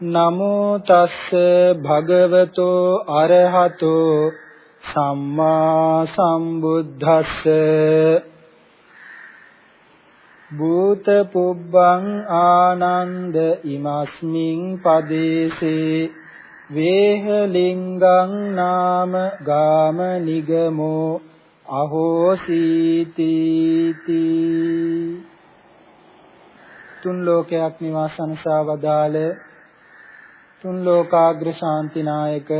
නමෝ තස්ස භගවතෝ අරහතෝ සම්මා සම්බුද්දස්ස භූත පුබ්බං ආනන්ද ඉමස්මින් පදේසේ වේහලිංගං නාම ගාම නිගමෝ අහෝසීති තුන් ලෝකයක් නිවාසනසා වදාළ තුන් ලෝකාග්‍ර ශාන්තිනායක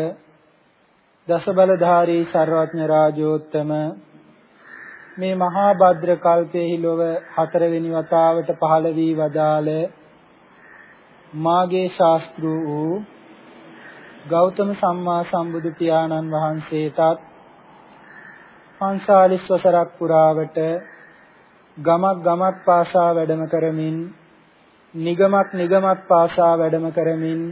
දස බලධාරී ਸਰවඥ රාජෝත්තම මේ මහා භද්‍ර කල්පයේ ලොව හතරවෙනි වතාවට පහළ වී වදාළ මාගේ ශාස්ත්‍රු වූ ගෞතම සම්මා සම්බුදු පියාණන් වහන්සේටත් පන්සාලිස් වසරක් පුරාවට ගමක් ගමක් පාසා වැඩම කරමින් නිගමක් නිගමක් පාසා වැඩම කරමින්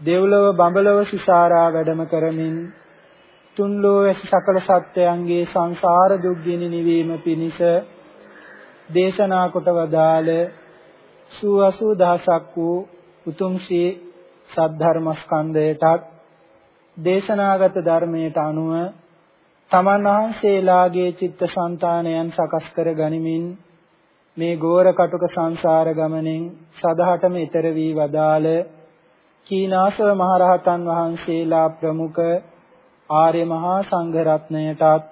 දෙව්ලොව බඹලොව සිසාරා වැඩම කරමින් තුන් ලෝක සකල සත්‍යයන්ගේ සංසාර දුක්ගිනි නිවීම පිණිස දේශනා කොට වදාළ සුවසු දහසක් වූ උතුම් ශ්‍රී සද්ධර්ම ස්කන්ධයටත් දේශනාගත ධර්මයට අනුව තමන් වහන්සේලාගේ චිත්තසංතානයන් සකස් කර ගනිමින් මේ ගෝර කටුක සංසාර ගමනෙන් සදහටම ඈතර වී වදාළ කීනාසව මහරහතන් වහන්සේලා ප්‍රමුඛ ආර්ය මහා සංඝ රත්නයටත්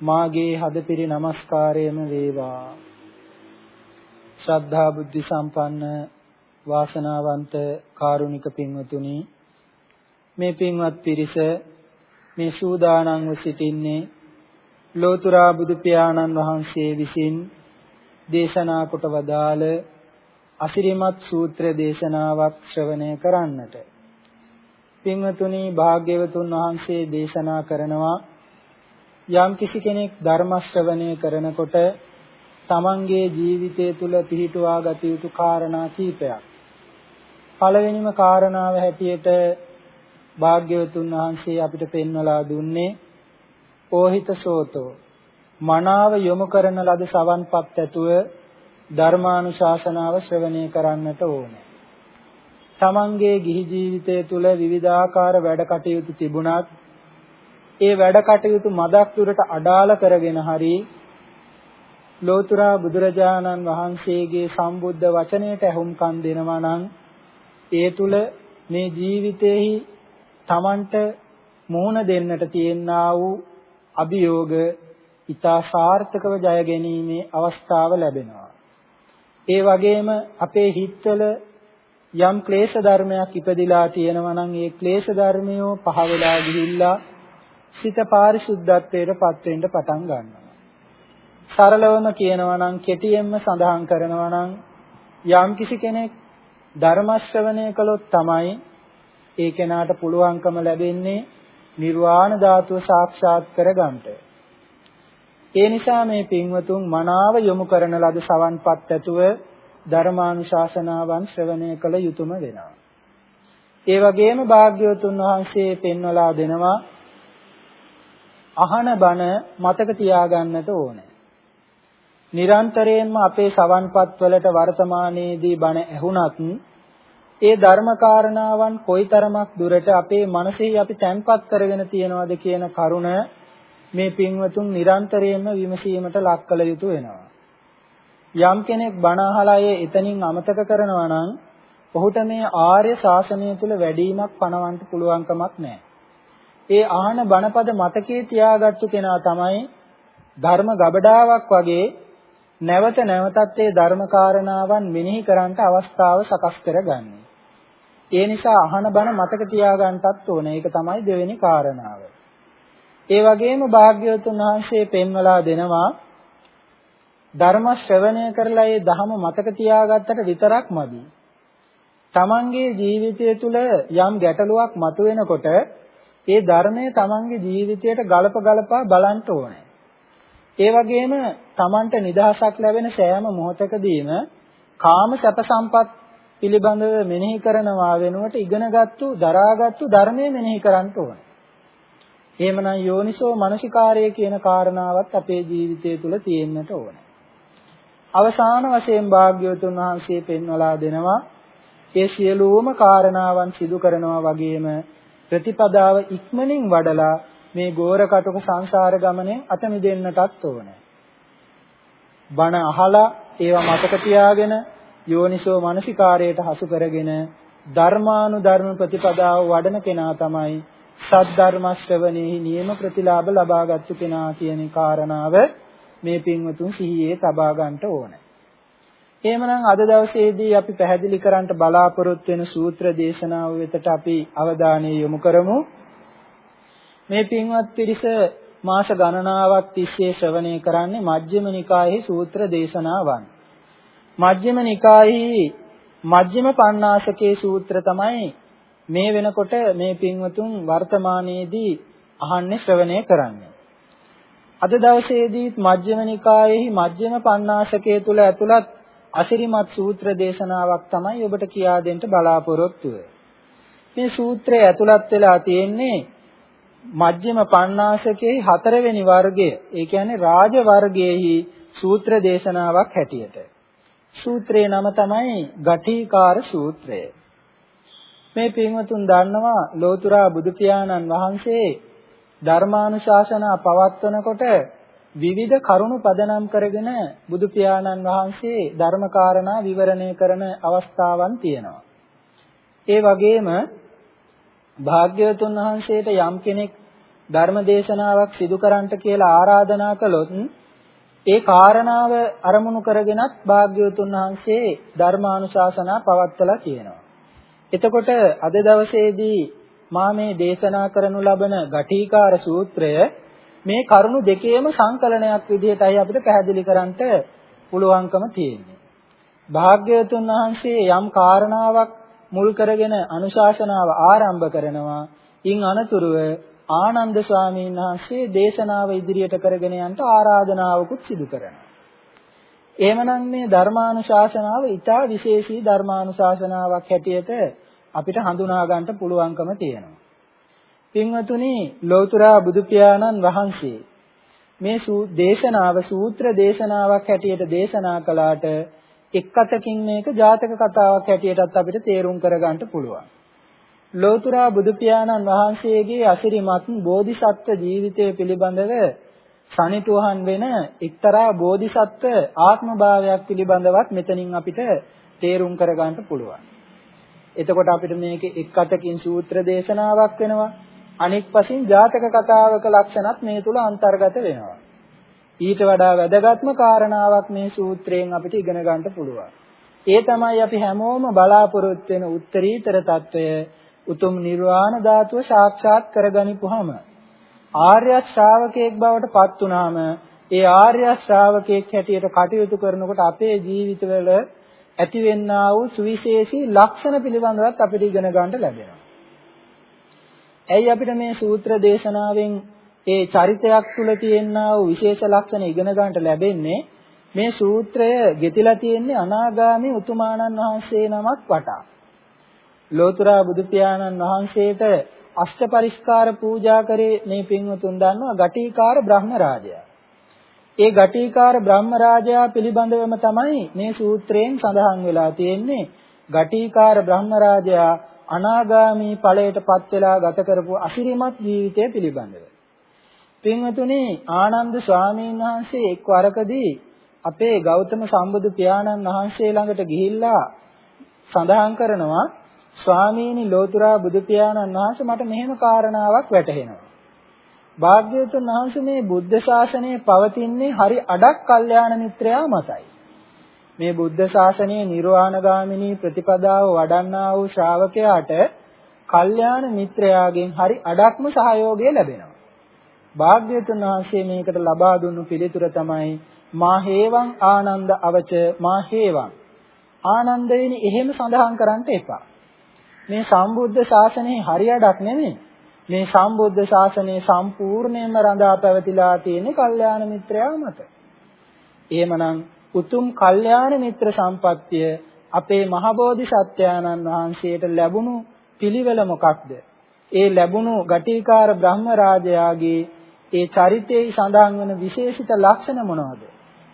මාගේ හදපිරි নমස්කාරයම වේවා. ශ්‍රද්ධා බුද්ධ සම්පන්න වාසනාවන්ත කාරුණික පින්වතුනි මේ පින්වත් පිරිස මේ සූදානම්ව සිටින්නේ ලෝතුරා බුදු පියාණන් වහන්සේ විසින් දේශනා කොට වදාළ අසිරිමත් සූත්‍ර දේශනාවක් ශ්‍රවණය කරන්නට. පින්වතුනි භාග්‍යවතුන් වහන්සේ දේශනා කරනවා යම් කිසි කෙනෙක් ධර්ම ශ්‍රවණය කරනකොට තමන්ගේ ජීවිතය තුළ පිහිටුවා ගත යුතු කාරණා කීපයක්. පළවෙනිම කාරණාව හැටියට භාග්‍යවතුන් වහන්සේ අපිට පෙන්වලා දුන්නේ ඕහිත සෝතෝ මනාව යොමු කරන ලද සවන්පත් ඇතුව ධර්මානුශාසනාව ශ්‍රවණය කරන්නට ඕනේ. තමන්ගේ ගිහි ජීවිතය තුළ විවිධාකාර වැඩ කටයුතු තිබුණත් ඒ වැඩ කටයුතු මදක් දුරට අඩාල කරගෙන හරි ලෝතුරා බුදුරජාණන් වහන්සේගේ සම්බුද්ධ වචනයට ඇහුම්කන් දෙනවා නම් ඒ තුල මේ ජීවිතේහි තමන්ට මුහුණ දෙන්නට තියෙනා වූ අභියෝග ඊතා සාර්ථකව ජය ගැනීමේ අවස්ථාව ලැබෙනවා. ඒ වගේම අපේ හිතවල යම් ක්ලේශ ධර්මයක් ඉපදිලා තියෙනවා නම් ඒ ක්ලේශ ධර්මයෝ පහ වෙලා ගිහිල්ලා සිත පාරිශුද්ධත්වයට පත් වෙන්න පටන් ගන්නවා. සරලවම කියනවා නම් කෙටියෙන්ම සඳහන් කරනවා නම් යම් කිසි කෙනෙක් ධර්ම ශ්‍රවණය කළොත් තමයි ඒ කෙනාට පුළුවන්කම ලැබෙන්නේ නිර්වාණ ධාතුව සාක්ෂාත් කරගන්නට. ඒ නිසා මේ පින්වතුන් මනාව යොමු කරන ලද සවන්පත් ඇතුව ධර්මානුශාසනාවන් ශ්‍රවණය කළ යුතුම වෙනවා. ඒ වගේම භාග්‍යවතුන් වහන්සේ පෙන්වලා දෙනවා අහන බණ මතක තියාගන්නට ඕනේ. නිරන්තරයෙන්ම අපේ සවන්පත් වලට වර්තමානයේදී බණ ඇහුණත් ඒ ධර්ම කාරණාවන් කොයිතරමක් දුරට අපේ මනසෙහි අපි තැන්පත් කරගෙන තියනවද කියන කරුණ මේ පින්වතුන් නිරන්තරයෙන්ම විමසීමට ලක් කළ යුතු වෙනවා. යම් කෙනෙක් බණ අහලා ඒ එතනින් අමතක කරනවා නම් ඔහුට මේ ආර්ය ශාසනය තුල වැඩිමක් පණවන්න පුළුවන්කමක් නැහැ. ඒ ආහන බණපද මතකයේ තියාගත්තු කෙනා තමයි ධර්ම ගබඩාවක් වගේ නැවත නැවතත් ඒ ධර්ම කාරණාවන් මෙනෙහි කරන්නට අවස්ථාව සකස් කරගන්නේ. ඒ නිසා අහන බණ මතක තියාගන්නටත් ඕනේ. ඒක තමයි දෙවෙනි කාරණාව. ඒ වගේම භාග්‍යවතුන් වහන්සේ පෙන්වලා දෙනවා ධර්ම ශ්‍රවණය කරලා ඒ ධහම මතක තියාගත්තට විතරක් මදි. තමන්ගේ ජීවිතය තුළ යම් ගැටලුවක් මතුවෙනකොට ඒ ධර්මය තමන්ගේ ජීවිතයට ගලප ගලපා බලන්න ඕනේ. ඒ වගේම තමන්ට නිදහසක් ලැබෙන සෑම මොහොතකදීම කාම සැප සම්පත් පිළිබඳව මෙනෙහි කරනවා වෙනුවට ඉගෙනගත්තු දරාගත්තු ධර්මයේ මෙනෙහි කරන්න ඕනේ. එහෙමනම් යෝනිසෝ මනසිකාරය කියන කාරණාවත් අපේ ජීවිතය තුළ තියෙන්නට ඕනේ. අවසාන වශයෙන් භාග්‍යවතුන් වහන්සේ පෙන්වලා දෙනවා ඒ සියලුම කාරණාවන් සිදු කරනවා වගේම ප්‍රතිපදාව ඉක්මනින් වඩලා මේ ගෝර කටුක සංසාර ගමනේ අත මිදෙන්නටත් ඕනේ. බණ අහලා ඒවා මතක තියාගෙන යෝනිසෝ මනසිකාරයට හසු කරගෙන ධර්මානුධර්ම ප්‍රතිපදාව වඩන කෙනා තමයි සද්ධර්ම ශ්‍රවණෙහි නියම ප්‍රතිලාභ ලබාගත්තු කෙනා කියන කාරණාව මේ පින්වතුන් සිහියේ තබා ගන්නට ඕනේ. එහෙමනම් අද දවසේදී අපි පැහැදිලි කරන්න බලාපොරොත්තු වෙන සූත්‍ර දේශනාව වෙතට අපි අවධානය යොමු කරමු. මේ පින්වත් පිරිස මාස ගණනාවක් තිස්සේ ශ්‍රවණය කරන්නේ මජ්ක්‍ධිම නිකායේ සූත්‍ර දේශනාවන්. මජ්ක්‍ධිම නිකායේ මජ්ක්‍ධිම පඤ්ඤාසකේ සූත්‍ර තමයි මේ වෙනකොට මේ පින්වතුන් වර්තමානයේදී අහන්නේ ශ්‍රවණය කරන්නේ. අද දවසේදී මජ්ක්‍ධිම නිකායේ මජ්ක්‍ධිම පඤ්ඤාසකේ තුල ඇතුළත් අසිරිමත් සූත්‍ර දේශනාවක් තමයි ඔබට කියා දෙන්න බලාපොරොත්තු මේ සූත්‍රය ඇතුළත් වෙලා තියෙන්නේ මජ්ක්‍ධිම පඤ්ණාසකේ හතරවෙනි වර්ගය. ඒ කියන්නේ රාජ වර්ගයේහි සූත්‍ර දේශනාවක් හැටියට. සූත්‍රයේ නම තමයි ගඨීකාර සූත්‍රය. මේ පින්වතුන් දන්නවා ලෝතුරා බුදු පියාණන් වහන්සේ ධර්මානුශාසනා පවත්වනකොට විවිධ කරුණු පදනම් කරගෙන බුදු පියාණන් වහන්සේ ධර්මකාරණා විවරණය කරන අවස්ථාවන් තියෙනවා. ඒ වගේම භාග්‍යවතුන් වහන්සේට යම් කෙනෙක් ධර්ම දේශනාවක් සිදු කරන්නට කියලා ආරාධනා කළොත් ඒ කාරණාව අරමුණු කරගෙනත් භාග්‍යවතුන් වහන්සේ ධර්මානුශාසනා පවත්වලා තියෙනවා. එතකොට අද දවසේදී මා මේ දේශනා කරනු ලබන ගඨීකාර සූත්‍රය මේ කරුණු දෙකේම සංකලනයක් විදිහටයි අපිට පැහැදිලි කරන්නට පුළුවන්කම තියෙන්නේ. භාග්‍යවතුන් වහන්සේ යම් කාරණාවක් මුල් කරගෙන අනුශාසනාව ආරම්භ කරනවා. ඉන් අනතුරුව ආනන්ද ස්වාමීන් වහන්සේ දේශනාව ඉදිරියට කරගෙන යන්න ආරාධනාවකුත් සිදු කරනවා. එහෙමනම් මේ ධර්මානුශාසනාව ඊටා විශේෂී ධර්මානුශාසනාවක් හැටියට අපිට හඳුනා ගන්න පුළුවන්කම තියෙනවා. පින්වතුනි ලෞතුරා බුදු පියාණන් වහන්සේ මේ දේශනාව සූත්‍ර දේශනාවක් හැටියට දේශනා කළාට එක් අතකින් මේක ජාතක කතාවක් හැටියටත් අපිට තේරුම් කරගන්න පුළුවන්. ලෝතුරා බුදු පියාණන් වහන්සේගේ අසිරිමත් බෝධිසත්ව ජීවිතය පිළිබඳව සනිටුහන් වෙන එක්තරා බෝධිසත්ව ආත්මභාවයක් පිළිබඳවත් මෙතනින් අපිට තේරුම් කරගන්න පුළුවන්. එතකොට අපිට මේකේ එක් අතකින් සූත්‍ර දේශනාවක් වෙනවා. අනෙක් පසින් ජාතක කතාවක ලක්ෂණත් මේ තුල අන්තර්ගත වෙනවා. ඊට වඩා වැදගත්ම කාරණාවක් මේ සූත්‍රයෙන් අපිට ඉගෙන ගන්න පුළුවන්. ඒ තමයි අපි හැමෝම බලාපොරොත්තු වෙන උත්තරීතර తত্ত্বය උතුම් නිර්වාණ ධාතුව සාක්ෂාත් කරගනිපුවාම ආර්ය ශ්‍රාවකයෙක් බවට පත් වුනහම ඒ ආර්ය ශ්‍රාවකයෙක් හැටියට කටයුතු කරනකොට අපේ ජීවිතවල ඇතිවෙන්නා වූ සුවිශේෂී ලක්ෂණ පිළිබඳවත් අපිට ඉගෙන ගන්න ලැබෙනවා. ඇයි අපිට මේ සූත්‍ර දේශනාවෙන් ඒ චරිතයක් තුල තියෙනා වූ විශේෂ ලක්ෂණ ඉගෙන ගන්නට ලැබෙන්නේ මේ සූත්‍රය ගෙතිලා තියෙන්නේ අනාගාමී උතුමාණන් වහන්සේ නමක් වටා. ලෝතුරා බුදු පියාණන් වහන්සේට අෂ්ට පරිස්කාර පූජා කරේ මේ පින්වතුන් දන්නවා ගටිකාර බ්‍රහ්ම රාජයා. ඒ ගටිකාර බ්‍රහ්ම රාජයා පිළිබඳවම තමයි මේ සූත්‍රයෙන් සඳහන් වෙලා තියෙන්නේ. ගටිකාර බ්‍රහ්ම රාජයා අනාගාමී ඵලයටපත් වෙලා ගත කරපු අසිරිමත් ජීවිතය පිළිබඳව. පින්වතුනි ආනන්ද ස්වාමීන් වහන්සේ එක් වරකදී අපේ ගෞතම සම්බුදු පියාණන් වහන්සේ ළඟට ගිහිල්ලා සඳහන් කරනවා ස්වාමීනි ලෝතුරා බුදු පියාණන් වහන්සේ මට මෙහෙම කාරණාවක් වැටහෙනවා. භාග්‍යවතුන් වහන්සේ මේ බුද්ධ ශාසනය පවතින්නේ හරි අඩක් කල්යාණ මිත්‍රයා මතයි. මේ බුද්ධ ශාසනයේ නිර්වාණගාමිනී ප්‍රතිපදාව වඩන්නා වූ ශ්‍රාවකයාට කල්යාණ මිත්‍රයාගෙන් හරි අඩක්ම සහයෝගය ලැබෙනවා. භාග්‍යවතුන් වහන්සේ මේකට ලබා දුන්නු පිළිතුර තමයි මා හේවං ආනන්ද අවච මා හේවං ආනන්දේනි එහෙම සඳහන් කරන්න එපා. මේ සම්බුද්ධ ශාසනයේ හරියඩක් නෙමෙයි. මේ සම්බුද්ධ ශාසනය සම්පූර්ණයෙන්ම රඳා පැවතිලා තියෙන්නේ කල්යාණ මිත්‍රයා මත. එහෙමනම් උතුම් කල්යාණ මිත්‍ර සම්පත්තිය අපේ මහබෝධිසත්වයාණන් වහන්සේට ලැබුණු පිළිවෙල මොකක්ද? ඒ ලැබුණු ගටිකාර බ්‍රහ්ම රාජයාගේ ඒ චරිතයේ සඳහන් වන විශේෂිත ලක්ෂණ මොනවද?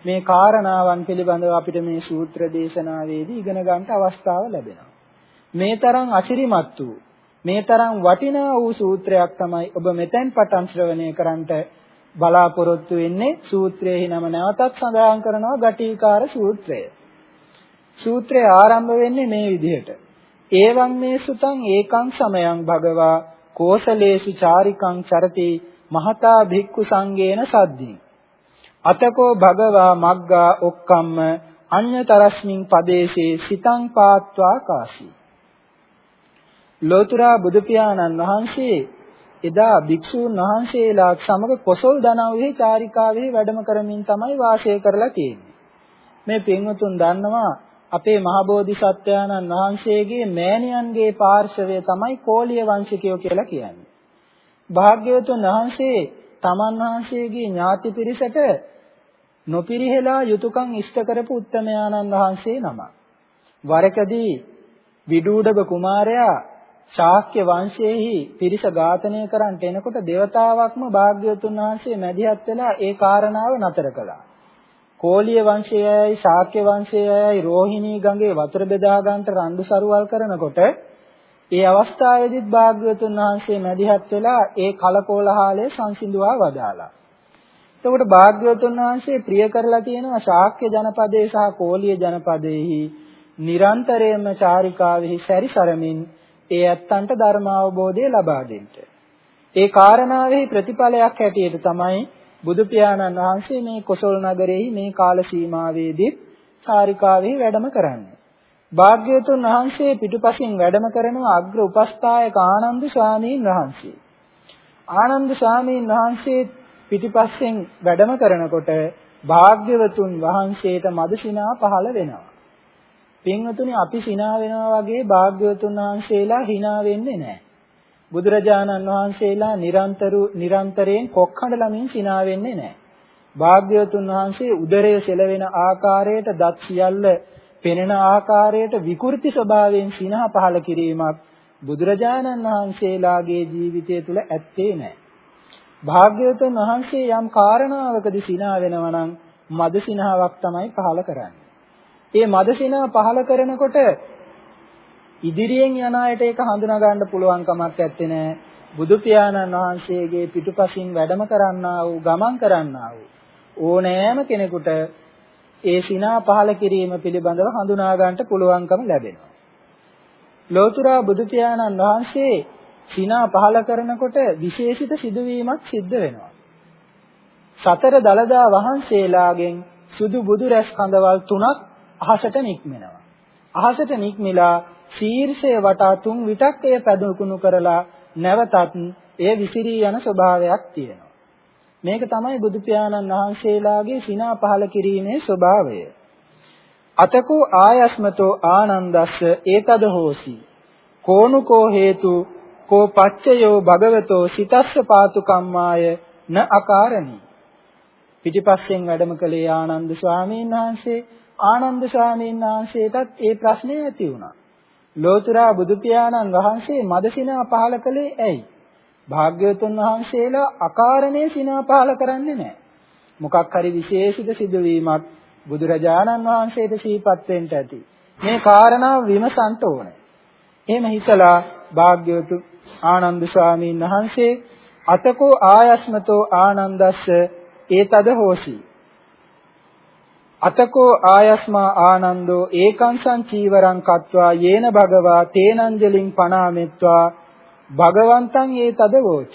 මේ කාරණාවන් පිළිබඳව අපිට මේ සූත්‍ර දේශනාවේදී ඉගෙන ගන්න අවස්ථාව ලැබෙනවා. මේ තරම් අසිරිමත් වූ මේ තරම් වටිනා වූ සූත්‍රයක් තමයි ඔබ මෙතෙන් පටන් ශ්‍රවණය කරන්නට බලාපොරොත්තු වෙන්නේ සූත්‍රයේ නම නැවතත් සඳහන් කරනවා ගටිකාර සූත්‍රය. සූත්‍රය ආරම්භ වෙන්නේ මේ විදිහට. ඒවං මේ සුතං ඒකං සමයං භගවා කෝසලේසු චාරිකං චරති මහතා භික්ඛු සංගේන සද්දී. අතකෝ භගවා මග්ගා ඔක්කම්ම අඤ්‍යතරස්මින් පදේශේ සිතං පාත්වා කාසී. ලෝතුරා බුදු පියාණන් වහන්සේ එදා භික්ෂූන් වහන්සේලා සමග කොසල් දනව්වේ චාරිකාවේ වැඩම කරමින් තමයි වාසය කරලා තියෙන්නේ. මේ පින්වතුන් දන්නවා අපේ මහබෝධිසත්වයාණන් වහන්සේගේ මෑණියන්ගේ පාර්ශවය තමයි කෝලිය වංශිකයෝ කියලා කියන්නේ. භාග්‍යවතුන් වහන්සේ තමන් වහන්සේගේ ඥාති පිරිසට නොපිරිහෙලා යුතුයකම් ඉෂ්ට කරපු උත්තමයාණන් වහන්සේ නම. වරකදී විඩූඩබ කුමාරයා ශාක්‍ය වංශයේහි පිරිස ඝාතනය කරන්නට එනකොට దేవතාවක්ම භාග්‍යවතුන් වහන්සේ මැදිහත් වෙලා ඒ කාරණාව නතර කළා. කෝලිය වංශයයි ශාක්‍ය වංශයයි රෝහිණී ගඟේ වතුර බෙදා ගන්නට රණ්ඩු සරුවල් කරනකොට ඒ අවස්ථාවේදීත් භාග්‍යවතුන් වහන්සේ මැදිහත් වෙලා ඒ කලකෝලහාලය සංසිඳුවා වදාලා. එතකොට භාග්‍යවතුන් වහන්සේ ප්‍රිය කරලා තියෙනවා ශාක්‍ය ජනපදයේ සහ කෝලිය ජනපදයේහි නිරන්තරයෙන්ම චාරිකාවෙහි සැරිසරමින් ඒ ඇත්තන්ට ධර්ම අවබෝධය ලබා දෙන්න. ඒ කාරණාවෙහි ප්‍රතිඵලයක් හැටියට තමයි බුදු පියාණන් වහන්සේ මේ කොසල් නගරෙහි මේ කාල සීමාවේදී චාරිකාවෙහි වැඩම කරන්නේ. භාග්‍යවතුන් වහන්සේ පිටුපසින් වැඩම කරන අග්‍ර උපස්ථායක ආනන්ද ස්වාමීන් වහන්සේ. ආනන්ද ස්වාමීන් වහන්සේ පිටිපස්සෙන් වැඩම කරනකොට භාග්‍යවතුන් වහන්සේට මදසිනා පහළ වෙනවා. පින්වතුනි අපි සිනා වෙනවා වගේ භාග්‍යවතුන් වහන්සේලා hina වෙන්නේ නැහැ. බුදුරජාණන් වහන්සේලා නිරන්තරු නිරන්තරයෙන් කොක්හඬ ළමින් සිනා වෙන්නේ නැහැ. භාග්‍යවතුන් වහන්සේ උදරය සෙලවෙන ආකාරයට දත් සියල්ල පෙනෙන ආකාරයට විකෘති ස්වභාවයෙන් සිනහ පහළ කිරීමක් බුදුරජාණන් වහන්සේලාගේ ජීවිතය තුළ ඇත්තේ නැහැ. භාග්‍යවතුන් වහන්සේ යම් කාරණාවකදී සිනා වෙනවා නම් මද සිනාවක් තමයි පහළ කරන්නේ. ඒ මද සිනා පහළ කරනකොට ඉදිරියෙන් යන අයට ඒක හඳුනා ගන්න පුළුවන් කමක් නැත්තේ බුදු පියාණන් වහන්සේගේ පිටුපසින් වැඩම කරන්නා වූ ගමන් කරන්නා වූ ඕනෑම කෙනෙකුට ඒ සිනා පහළ කිරීම පිළිබඳව හඳුනා ගන්නට පුළුවන්කම ලැබෙනවා. ලෝතුරා බුදු පියාණන් වහන්සේ සිනා පහළ කරනකොට විශේෂිත සිදුවීමක් සිද්ධ වෙනවා. සතර දලදා වහන්සේලාගෙන් සුදු බුදු රැස් කඳවල් තුනක් අහසට නික්මෙනවා. අහසට නික්මිලා ශීර්ෂය වටා තුන් විටක් එය පැදුකුණු කරලා නැවතත් එය විසිරී යන ස්වභාවයක් තියෙනවා. මේක තමයි බුදු පියාණන් වහන්සේලාගේ සිනා පහල කිරීමේ ස්වභාවය. අතකෝ ආයස්මතෝ ආනන්දස්ස ඒතද හෝසි. කෝනුකෝ හේතු කෝ පච්චයෝ භගවතෝ සිතස්ස පාතු කම්මාය න අකාරණී. පිටිපස්සෙන් වැඩම කළේ ආනන්ද ස්වාමීන් වහන්සේ ආනන්ද ස්වාමීන් වහන්සේටත් ඒ ප්‍රශ්නේ ඇති වුණා. ලෝතුරා බුදු පියාණන් වහන්සේ මදසිනා පහල කළේ ඇයි? භාග්‍යවතුන් වහන්සේලා අකාරණේ සිනා පහල කරන්නේ නැහැ. මොකක් හරි විශේෂිත සිදුවීමක් බුදුරජාණන් වහන්සේට සිහිපත් වෙන්න ඇති. මේ කාරණාව විමසන්න ඕනේ. එහෙම හිතලා භාග්‍යවතු ආනන්ද ස්වාමීන් වහන්සේ අතකෝ ආයස්මතෝ ආනන්දස්ස ඒතද හෝසි. අතකෝ ආයස්මා ආනන්දෝ ඒකංසං චීවරං කତ୍වා යේන භගවා තේනංජලින් පනාමෙත්වා භගවන්තං ඒ තදවෝච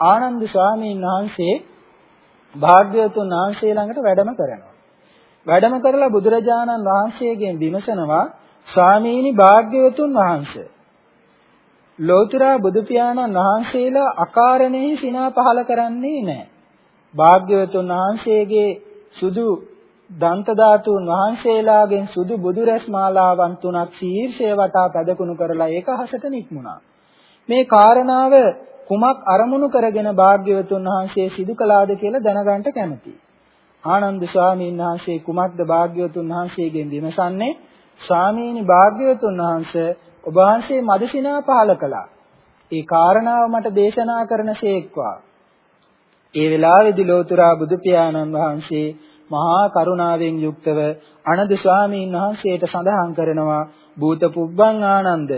ආනන්ද ස්වාමීන් වහන්සේ භාග්‍යවතුන් වහන්සේ ළඟට වැඩම කරනවා වැඩම කරලා බුදුරජාණන් වහන්සේගෙන් විමසනවා ස්වාමීනි භාග්‍යවතුන් වහන්සේ ලෝතුරා බුදු පියාණන් වහන්සේලා අකාරණේ සිනා පහල කරන්නේ නැහැ. භාග්‍යවතුන් වහන්සේගේ සුදු දන්ත ධාතුන් වහන්සේලාගෙන් සුදු බුදු රැස් මාලාවන් තුනක් ශීර්ෂය වටා පැදකුණු කරලා ඒක හසට නික්මුණා. මේ කාරණාව කුමක් අරමුණු කරගෙන භාග්‍යවතුන් වහන්සේ සිදු කළාද කියලා දැනගන්න කැමතියි. ආනන්ද ස්වාමීන් වහන්සේ කුමක්ද භාග්‍යවතුන් වහන්සේගෙන් විමසන්නේ? ස්වාමීනි භාග්‍යවතුන් වහන්සේ ඔබ වහන්සේ මදසිනා පහල කළා. ඒ කාරණාව මට දේශනා කරනසේක්වා. ඒ වෙලාවේදී ලෝතුරා බුදු පියාණන් වහන්සේ මහා කරුණාවෙන් යුක්තව අනද ස්වාමීන් වහන්සේට සඳහන් කරනවා භූත පුබ්බං ආනන්ද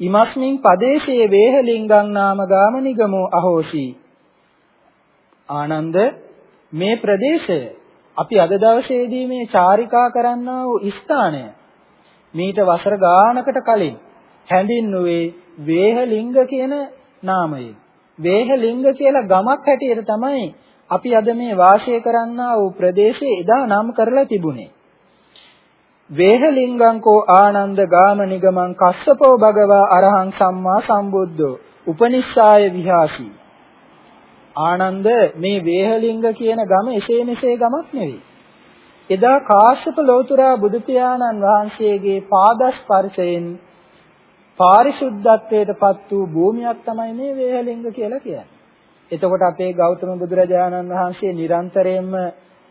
ඉමස්මින් පදේශයේ වේහලිංගං නාම ගාමනිගමෝ අහෝසි ආනන්ද මේ ප්‍රදේශය අපි අද දවසේදී මේ චාරිකා කරන්නා වූ ස්ථානය මීට වසර ගානකට කලින් හැඳින්නුවේ වේහලිංග කියන නාමයෙන්. වේහලිංග කියලා ගමක් හැටියට තමයි අපි අද මේ වාසය කරන්නා වූ ප්‍රදේශයේ එදා නම් කරලා තිබුණේ. වේහලිංගංකෝ ආනන්ද ගාම නිගමං කස්සපෝ භගවා අරහං සම්මා සම්බුද්ධෝ උපනිස්සාය විහාසී ආනන්ද මේ වේහලිංග කියන ගම එසේ මෙසේ ගමක් නෙවෙයි. එදා කාශ්‍යප ලෝතුරා බුදු පියාණන් වහන්සේගේ පාදස්පර්ශයෙන් පාරිශුද්ධත්වයටපත් වූ භූමියක් තමයි මේ වේහලිංග කියලා කියන්නේ. එතකොට අපේ ගෞතම බුදුරජාණන් වහන්සේ නිරන්තරයෙන්ම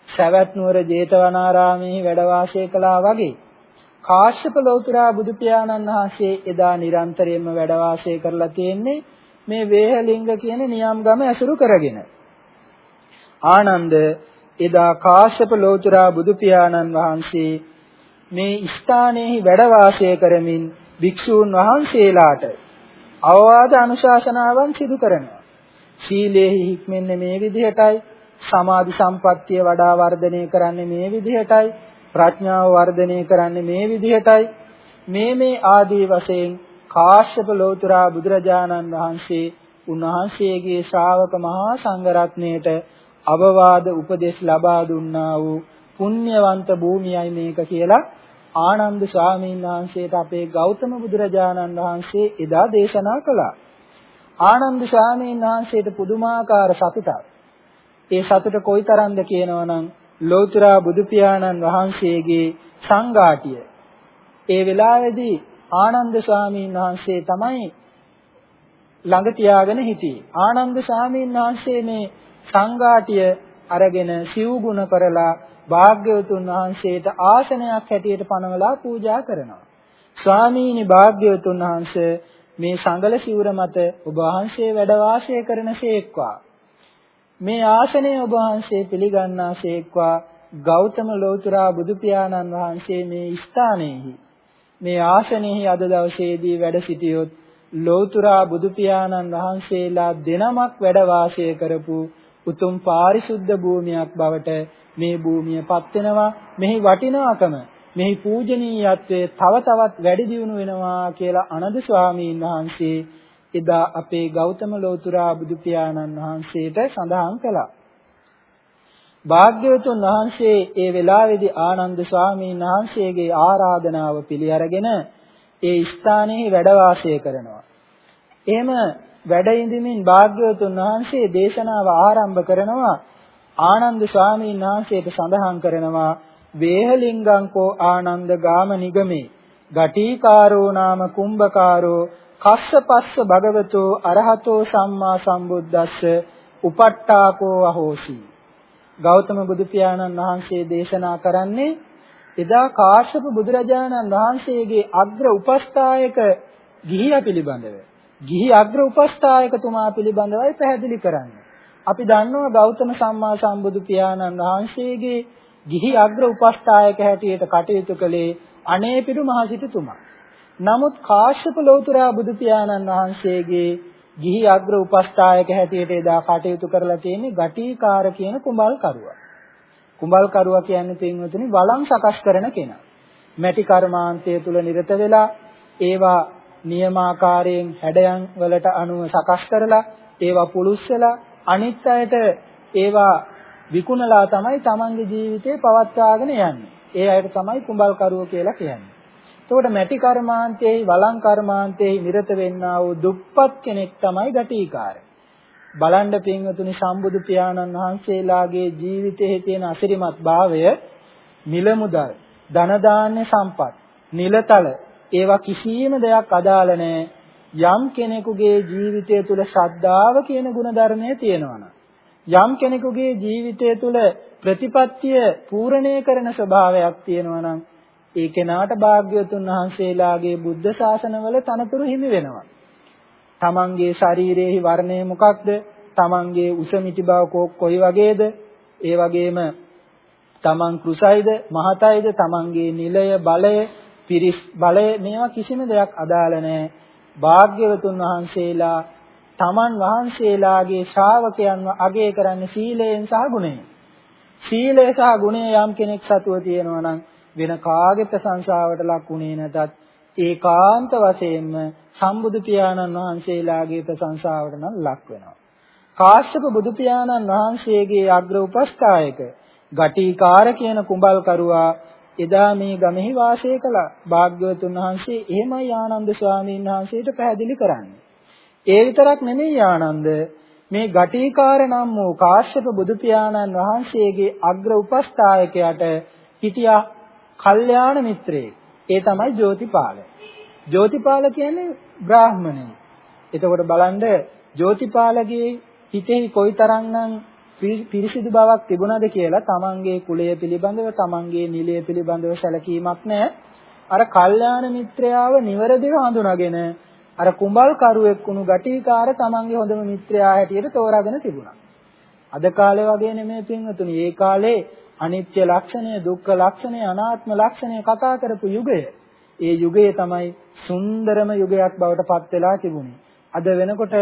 සවැත් නුවර ජේතවනාරාමයේ වැඩ වාසය කළා වගේ කාශ්‍යප ලෞතුරා බුදු පියාණන් වහන්සේ එදා නිරන්තරයෙන්ම වැඩ වාසය කරලා තියෙන්නේ මේ වේහලිංග කියන නියම් ගම ඇසුරු කරගෙන. ආනන්ද එදා කාශ්‍යප ලෝතුරා බුදු පියාණන් වහන්සේ මේ ස්ථානයේ වැඩ වාසය කරමින් භික්ෂූන් වහන්සේලාට අවවාද අනුශාසනාවන් සිදු කරනවා. සීලේහි හික්මෙන්නේ මේ විදිහටයි, සමාධි සම්පත්තිය වඩා වර්ධනය කරන්නේ මේ විදිහටයි, ප්‍රඥාව වර්ධනය කරන්නේ මේ විදිහටයි. මේ මේ ආදී වශයෙන් කාශ්‍යප ලෝතුරා බුදුරජාණන් වහන්සේ උන්වහන්සේගේ ශ්‍රාවක මහා සංඝරත්නයට අවවාද උපදෙස් ලබා දුන්නා වූ පුණ්‍යවන්ත භූමියයි මේක කියලා ආනන්ද ස්වාමීන් වහන්සේට අපේ ගෞතම බුදුරජාණන් වහන්සේ එදා දේශනා කළා. ආනන්ද ස්වාමීන් වහන්සේට පුදුමාකාර සතුටක්. ඒ සතුට කොයිතරම්ද කියනවනම් ලෝතර බුදු පියාණන් වහන්සේගේ සංඝාටිය. ඒ වෙලාවේදී ආනන්ද ස්වාමීන් වහන්සේ තමයි ළඟ තියාගෙන හිටියේ. ආනන්ද ස්වාමීන් වහන්සේ මේ සංඝාටිය අරගෙන සිව්ගුණ කරලා භාග්‍යවතුන් වහන්සේට ආසනයක් හැටියට පනවලා පූජා කරනවා. ස්වාමීනි භාග්‍යවතුන් වහන්සේ මේ සංගල සිවුර මත ඔබ වහන්සේ වැඩ වාසය කරනසේක්වා. මේ ආසනය ඔබ වහන්සේ පිළිගන්නාසේක්වා. ගෞතම ලෝතුරා බුදු පියාණන් වහන්සේ මේ ස්ථානයේහි මේ ආසනයෙහි අද දවසේදී වැඩ සිටියොත් ලෝතුරා බුදු පියාණන් වහන්සේලා දෙනමක් වැඩ වාසය කරපු උතුම් පාරිශුද්ධ භූමියක් බවට මේ භූමියපත් වෙනවා මෙහි වටිනාකම මෙහි පූජනීයත්වය තව තවත් වැඩි දියුණු වෙනවා කියලා අනද ස්වාමීන් වහන්සේ එදා අපේ ගෞතම ලෝතුරා බුදු පියාණන් වහන්සේට සඳහන් කළා. භාග්‍යවතුන් වහන්සේ ඒ වෙලාවේදී ආනන්ද ස්වාමීන් වහන්සේගේ ආරාධනාව පිළි අරගෙන ඒ ස්ථානයේ වැඩ වාසය කරනවා. එහෙම වැඩ ඉඳමින් භාග්‍යවතුන් වහන්සේ දේශනාව ආරම්භ කරනවා ආනන්ද ස්වාමීන් වහන්සේට සඳහන් කරනවා වේහලිංගංකෝ ආනන්ද ගාම නිගමේ. ගටිකාරෝ නාම කුම්භකාරෝ කස්සපස්ස භගවතෝ අරහතෝ සම්මා සම්බුද්දස්ස උපට්ඨාකෝ අහෝසි. ගෞතම බුදු පියාණන් වහන්සේ දේශනා කරන්නේ එදා කාශ්‍යප බුදුරජාණන් වහන්සේගේ අග්‍ර උපස්ථායක ගිහියා පිළිබඳව. ගිහි අග්‍ර උපස්ථායකතුමා පිළිබඳවයි පැහැදිලි කරන්නේ. අපි දන්නවා ගෞතම සම්මා සම්බුදු පියාණන් වහන්සේගේ ගිහි අග්‍ර උපස්ථායක හැටියට කටයුතු කළේ අනේපිඩු මහසිටුතුමා. නමුත් කාශ්‍යප ලෞතුරා බුදු පියාණන් වහන්සේගේ ගිහි අග්‍ර උපස්ථායක හැටියට එදා කටයුතු කරලා තියෙන්නේ ගටිකාර කියන කුඹල් කරුවා. කුඹල්කරුවා කියන්නේ පින්වතුනි වළං සකස් කරන කෙනා. මැටි කර්මාන්තය තුල නිරත වෙලා ඒවා නියමාකාරයෙන් හැඩයන් වලට අනුව සකස් කරලා ඒවා පුලුස්සලා අනිත් අයට ඒවා විකුණලා තමයි තමන්ගේ ජීවිතේ පවත්වාගෙන යන්නේ. ඒ අයට තමයි කුඹල්කරුවෝ කියලා කියන්නේ. එතකොට මැටි කර්මාන්තයේයි වළං කර්මාන්තයේයි නිරත වෙන්නා වූ දුප්පත් කෙනෙක් තමයි ගටිකාරය. බලන්න පින්වතුනි සම්බුදු පියාණන් වහන්සේලාගේ ජීවිතයේ තියෙන අසිරිමත් භාවය මිල මුදල් ධන දාන්‍ය සම්පත් නිලතල ඒවා කිසියම් දෙයක් අදාළ යම් කෙනෙකුගේ ජීවිතය තුළ ශ්‍රද්ධාව කියන ගුණධර්මය තියෙනවා යම් කෙනෙකුගේ ජීවිතය තුළ ප්‍රතිපත්තිය පූර්ණේ කරන ස්වභාවයක් තියෙනවා නම් ඒ කෙනාට භාග්‍යවතුන් වහන්සේලාගේ බුද්ධ ශාසනවල තනතුරු හිමි වෙනවා. තමන්ගේ ශරීරයේ වර්ණය මොකක්ද? තමන්ගේ උස මිටි බව කොයි වගේද? ඒ වගේම තමන් කෘසයිද, මහතයිද, තමන්ගේ නිලය, බලය, පිරිස් බලය මේවා කිසිම දෙයක් අදාළ නැහැ. භාග්‍යවතුන් වහන්සේලා තමන් වහන්සේලාගේ ශ්‍රාවකයන්ව අගය කරන්නේ සීලයෙන් සහ ගුණයෙන්. සීලය සහ ගුණය යම් කෙනෙක් සතුව තියෙනවා නම් වෙන කාගේ ප්‍රශංසාවට ලක්ුණේ නැතත් ඒකාන්ත වශයෙන්ම සම්බුදු පියාණන් වහන්සේලාගේ ප්‍රශංසාවට නම් ලක් වෙනවා. කාශ්‍යප බුදු පියාණන් වහන්සේගේ අග්‍ර උපස්ථායක ගටිකාර කියන කුඹල්කරුවා එදා මේ ගමෙහි වාසය කළා. භාග්‍යවතුන් වහන්සේ එහෙමයි ආනන්ද ස්වාමීන් වහන්සේට පැහැදිලි කරන්නේ. ඒ විතරක් නෙමෙයි ආනන්ද මේ ගටිකාර නම් වූ කාශ්‍යප බුදු පියාණන් වහන්සේගේ අග්‍ර උපස්ථායකයාට හිටියා කල්යාණ මිත්‍රයෙක්. ඒ තමයි ජෝතිපාල. ජෝතිපාල කියන්නේ බ්‍රාහ්මණයෙක්. එතකොට බලන්න ජෝතිපාලගේ හිතෙහි කොයිතරම්නම් පිරිසිදු බවක් තිබුණාද කියලා තමන්ගේ කුලය පිළිබඳව තමන්ගේ නිලය පිළිබඳව සැලකීමක් නැහැ. අර කල්යාණ මිත්‍රයාව නිවැරදිව හඳුනාගෙන අර කුඹල් කරුවෙක් වුණු ගටිකාර තමන්ගේ හොඳම මිත්‍රයා හැටියට තෝරාගෙන තිබුණා. අද කාලේ වගේ නෙමෙයි පින්වතුනි. ඒ කාලේ අනිත්‍ය ලක්ෂණය, දුක්ඛ ලක්ෂණය, අනාත්ම ලක්ෂණය කතා කරපු යුගය. ඒ යුගය තමයි සුන්දරම යුගයක් බවට පත් වෙලා තිබුණේ. අද වෙනකොට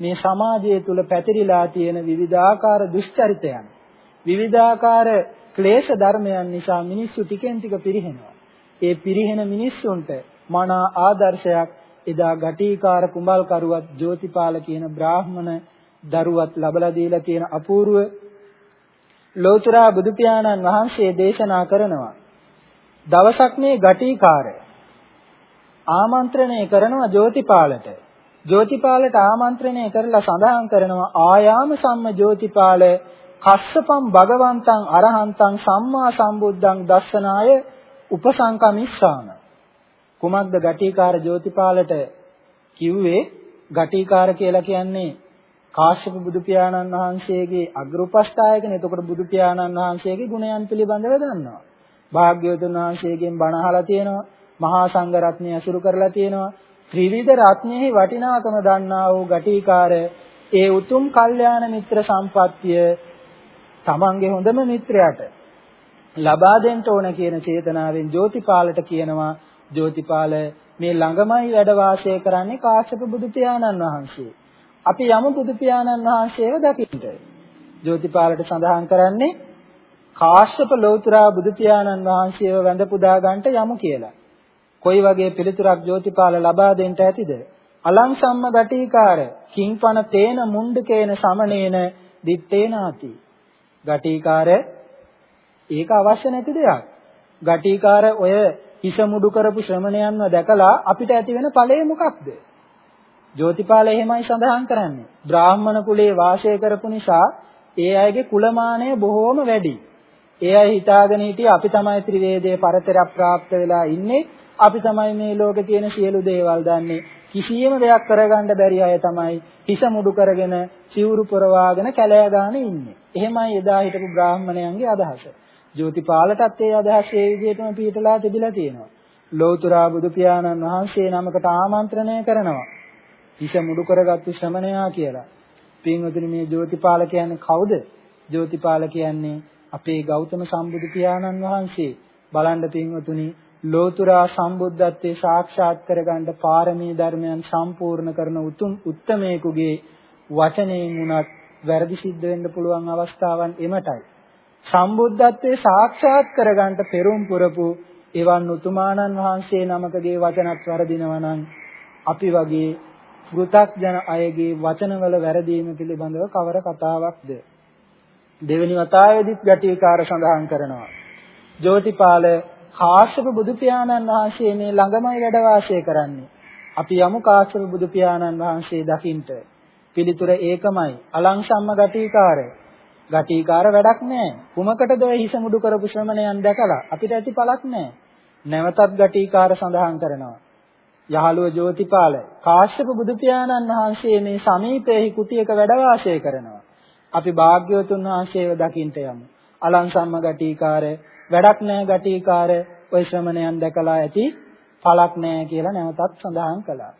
මේ සමාජය තුල පැතිරිලා තියෙන විවිධාකාර දුෂ්චරිතයන්, විවිධාකාර ක්ලේශ ධර්මයන් නිසා මිනිස්සු ටිකෙන් ටික පිරිහෙනවා. ඒ පිරිහෙන මිනිස්සුන්ට මනා ආදර්ශයක් එදා ගටිකාර කුඹල්කරුවත් ජෝතිපාල කියන බ්‍රාහ්මණ දරුවත් ලබලා දීලා තියෙන අපූර්ව ලෝතර බුදු පියාණන් වහන්සේ දේශනා කරනවා. දවසක් මේ ගටිකාරය ආමන්ත්‍රණය කරනවා ජෝතිපාලට ජෝතිපාලට ආමන්ත්‍රණය කරලා සඳහන් කරනවා ආයාම සම්ම ජෝතිපාල කස්සපම් භගවන්තං අරහන්තං සම්මා සම්බුද්ධං දස්සනාය උපසංකමිස්සාන කුමක්ද ගටිකාර ජෝතිපාලට කිව්වේ ගටිකාර කියලා කියන්නේ කාශ්‍යප බුදු පියාණන් වහන්සේගේ අග්‍රපස්ථායකනේ. එතකොට බුදු පියාණන් වහන්සේගේ ගුණයන් පිළිබඳව දන්නවා. භාග්‍යවතුන් වහන්සේගෙන් බණ අහලා තියෙනවා. මහා සංඝ රත්නය අසුරු කරලා තියෙනවා. ත්‍රිවිධ රත්නෙහි වටිනාකම දන්නා වූ ගටිකාර ඒ උතුම් කල්යාණ මිත්‍ර සම්පත්තිය තමන්ගේ හොඳම මිත්‍රයාට ලබා දෙන්න ඕන කියන චේතනාවෙන් ජෝතිපාලට කියනවා ජෝතිපාල මේ ළඟමයි වැඩ වාසය කරන්නේ කාශ්‍යප බුදු පියාණන් වහන්සේ. අපි යමු බුදු පියාණන් වහන්සේව දකින්න. ජෝතිපාලට සඳහන් කරන්නේ කාශ්‍යප ලෞතුරා බුදු පියාණන් වහන්සේව වැඳ පුදා ගන්නට යමු කියලා. කොයි වගේ පිළිතුරක් ජෝතිපාල ලබා දෙන්න ඇතිද? අලං සම්ම ගටිකාර කිංපන තේන මුණ්ඩකේන සමනේන දිත්තේනාති. ගටිකාර ඒක අවශ්‍ය නැති දෙයක්. ගටිකාර ඔය හිස මුඩු කරපු ශ්‍රමණයන්ව දැකලා අපිට ඇති වෙන ඵලය මොකක්ද? ජෝතිපාල එහෙමයි සඳහන් කරන්නේ. බ්‍රාහ්මණ කුලේ වාසය කරපු නිසා ඒ අයගේ කුලමානය බොහෝම වැඩි. ඒ අය හිතාගෙන හිටියේ අපි තමයි ත්‍රිවේදයේ පරතරයක් પ્રાપ્ત වෙලා ඉන්නේ. අපි තමයි මේ ලෝකේ තියෙන සියලු දේවල් දන්නේ. කිසියම් දෙයක් කරගන්න බැරි අය තමයි හිස මුඩු කරගෙන සිවුරු පොරවාගෙන කැලෑ ගාන ඉන්නේ. එහෙමයි එදා හිටපු බ්‍රාහ්මණයන්ගේ අදහස. ජෝතිපාලටත් ඒ අදහස ඒ විදිහටම පිටලා තිබිලා තියෙනවා. ලෞතුරා බුදු පියාණන් වහන්සේ නමකට ආමන්ත්‍රණය කරනවා. හිස මුඩු කරගත්තු ශ්‍රමණයා කියලා. පින්වතුනි මේ ජෝතිපාල කියන්නේ කවුද? ජෝතිපාල කියන්නේ අපේ ගෞතම සම්බුදු පියාණන් වහන්සේ. බලන්න පින්වතුනි ලෝතුරා සම්බුද්ධත්වයේ සාක්ෂාත් කරගන්න පාරමී ධර්මයන් සම්පූර්ණ කරන උතුම් උත්තමයෙකුගේ වචනයෙන් උනත් වැරදි සිද්ධ වෙන්න පුළුවන් අවස්ථාවන් එමටයි. සම්බුද්ධත්වයේ සාක්ෂාත් කරගන්නට පෙරම් පුරපු එවන් උතුමාණන් වහන්සේ නමකගේ වචනත් වරදිනවා නම් අපි වගේ පෘ탁ජන අයගේ වචනවල වැරදීම පිළිබඳව කවර කතාවක්ද? දෙවෙනි වතාවේදීත් ගැටීකාර සඳහන් කරනවා. ජෝතිපාල කාශ්‍යප බුදු පියාණන් වහන්සේ මේ ළඟමයි වැඩ වාසය කරන්නේ. අපි යමු කාශ්‍යප බුදු පියාණන් වහන්සේ දකින්ට. පිළිතුර ඒකමයි. අලං සම්ම ගැටීකාර ගැටීකාර වැඩක් නැහැ කුමකටද ඔය හිස මුඩු කරපු ශ්‍රමණයන් දැකලා? අපිට ඇති පළක් නැහැ නැවතත් ගැටීකාර සඳහන් කරනවා. යහළුව ජෝතිපාල කාශ්‍යප බුදු පියාණන් වහන්සේ මේ සමීපයේ කුටියක වැඩ වාසය කරනවා. අපි භාග්‍යවතුන් වහන්සේව දකින්ට යමු. අලං සම්ම ගටිකාර වැඩක් නැහැ ගටිකාර ඔය ශ්‍රමණයන් දැකලා ඇති පළක් නැහැ කියලා නැවතත් සඳහන් කළා.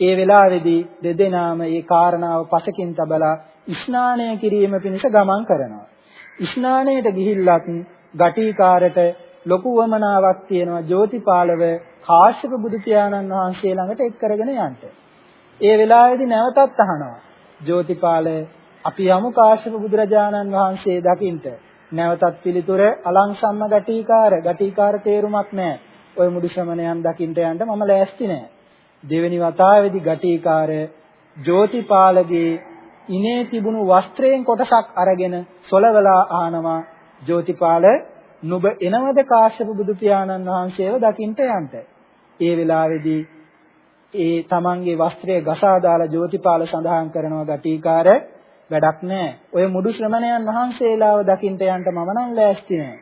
ඒ වෙලාවේදී දෙදෙනාම මේ කාරණාව පසකින් තබලා ස්නානය කිරීම පිණිස ගමන් කරනවා. ස්නානයට ගිහිල්ලත් ගටිකාරට ලොකු වමනාවක් තියෙනවා ජෝතිපාලව කාශ්‍යප බුදු පියාණන් වහන්සේ ළඟට එක් කරගෙන යන්න. ඒ වෙලාවේදී නැවතත් අහනවා. ජෝතිපාල අපි යමු කාශ්‍යප බුදුරජාණන් වහන්සේ දකින්ට. නැවතත් පිළිතුර අලං සම්ම ගටිකාර ගටිකාර තේරුමක් නැහැ. ওই මුඩු ශ්‍රමණයන් දකින්ට යන්න මම ලෑස්ති නැහැ. දෙවෙනි වතාවේදී ගටිකාර ජෝතිපාලගේ ඉනේ තිබුණු වස්ත්‍රයෙන් කොටසක් අරගෙන සොලවලා ආනවා ජෝතිපාල නුඹ එනවද කාශ්‍යප බුදු පියාණන් වහන්සේව දකින්ට යන්න. ඒ වෙලාවේදී ඒ තමන්ගේ වස්ත්‍රය ගසා දාලා ජෝතිපාල සඳහන් කරනවා ගටිකාර වැඩක් නැහැ. ඔය මුඩු ශ්‍රමණයන් වහන්සේලාව දකින්ට යන්න මම නම් ලෑස්ති නැහැ.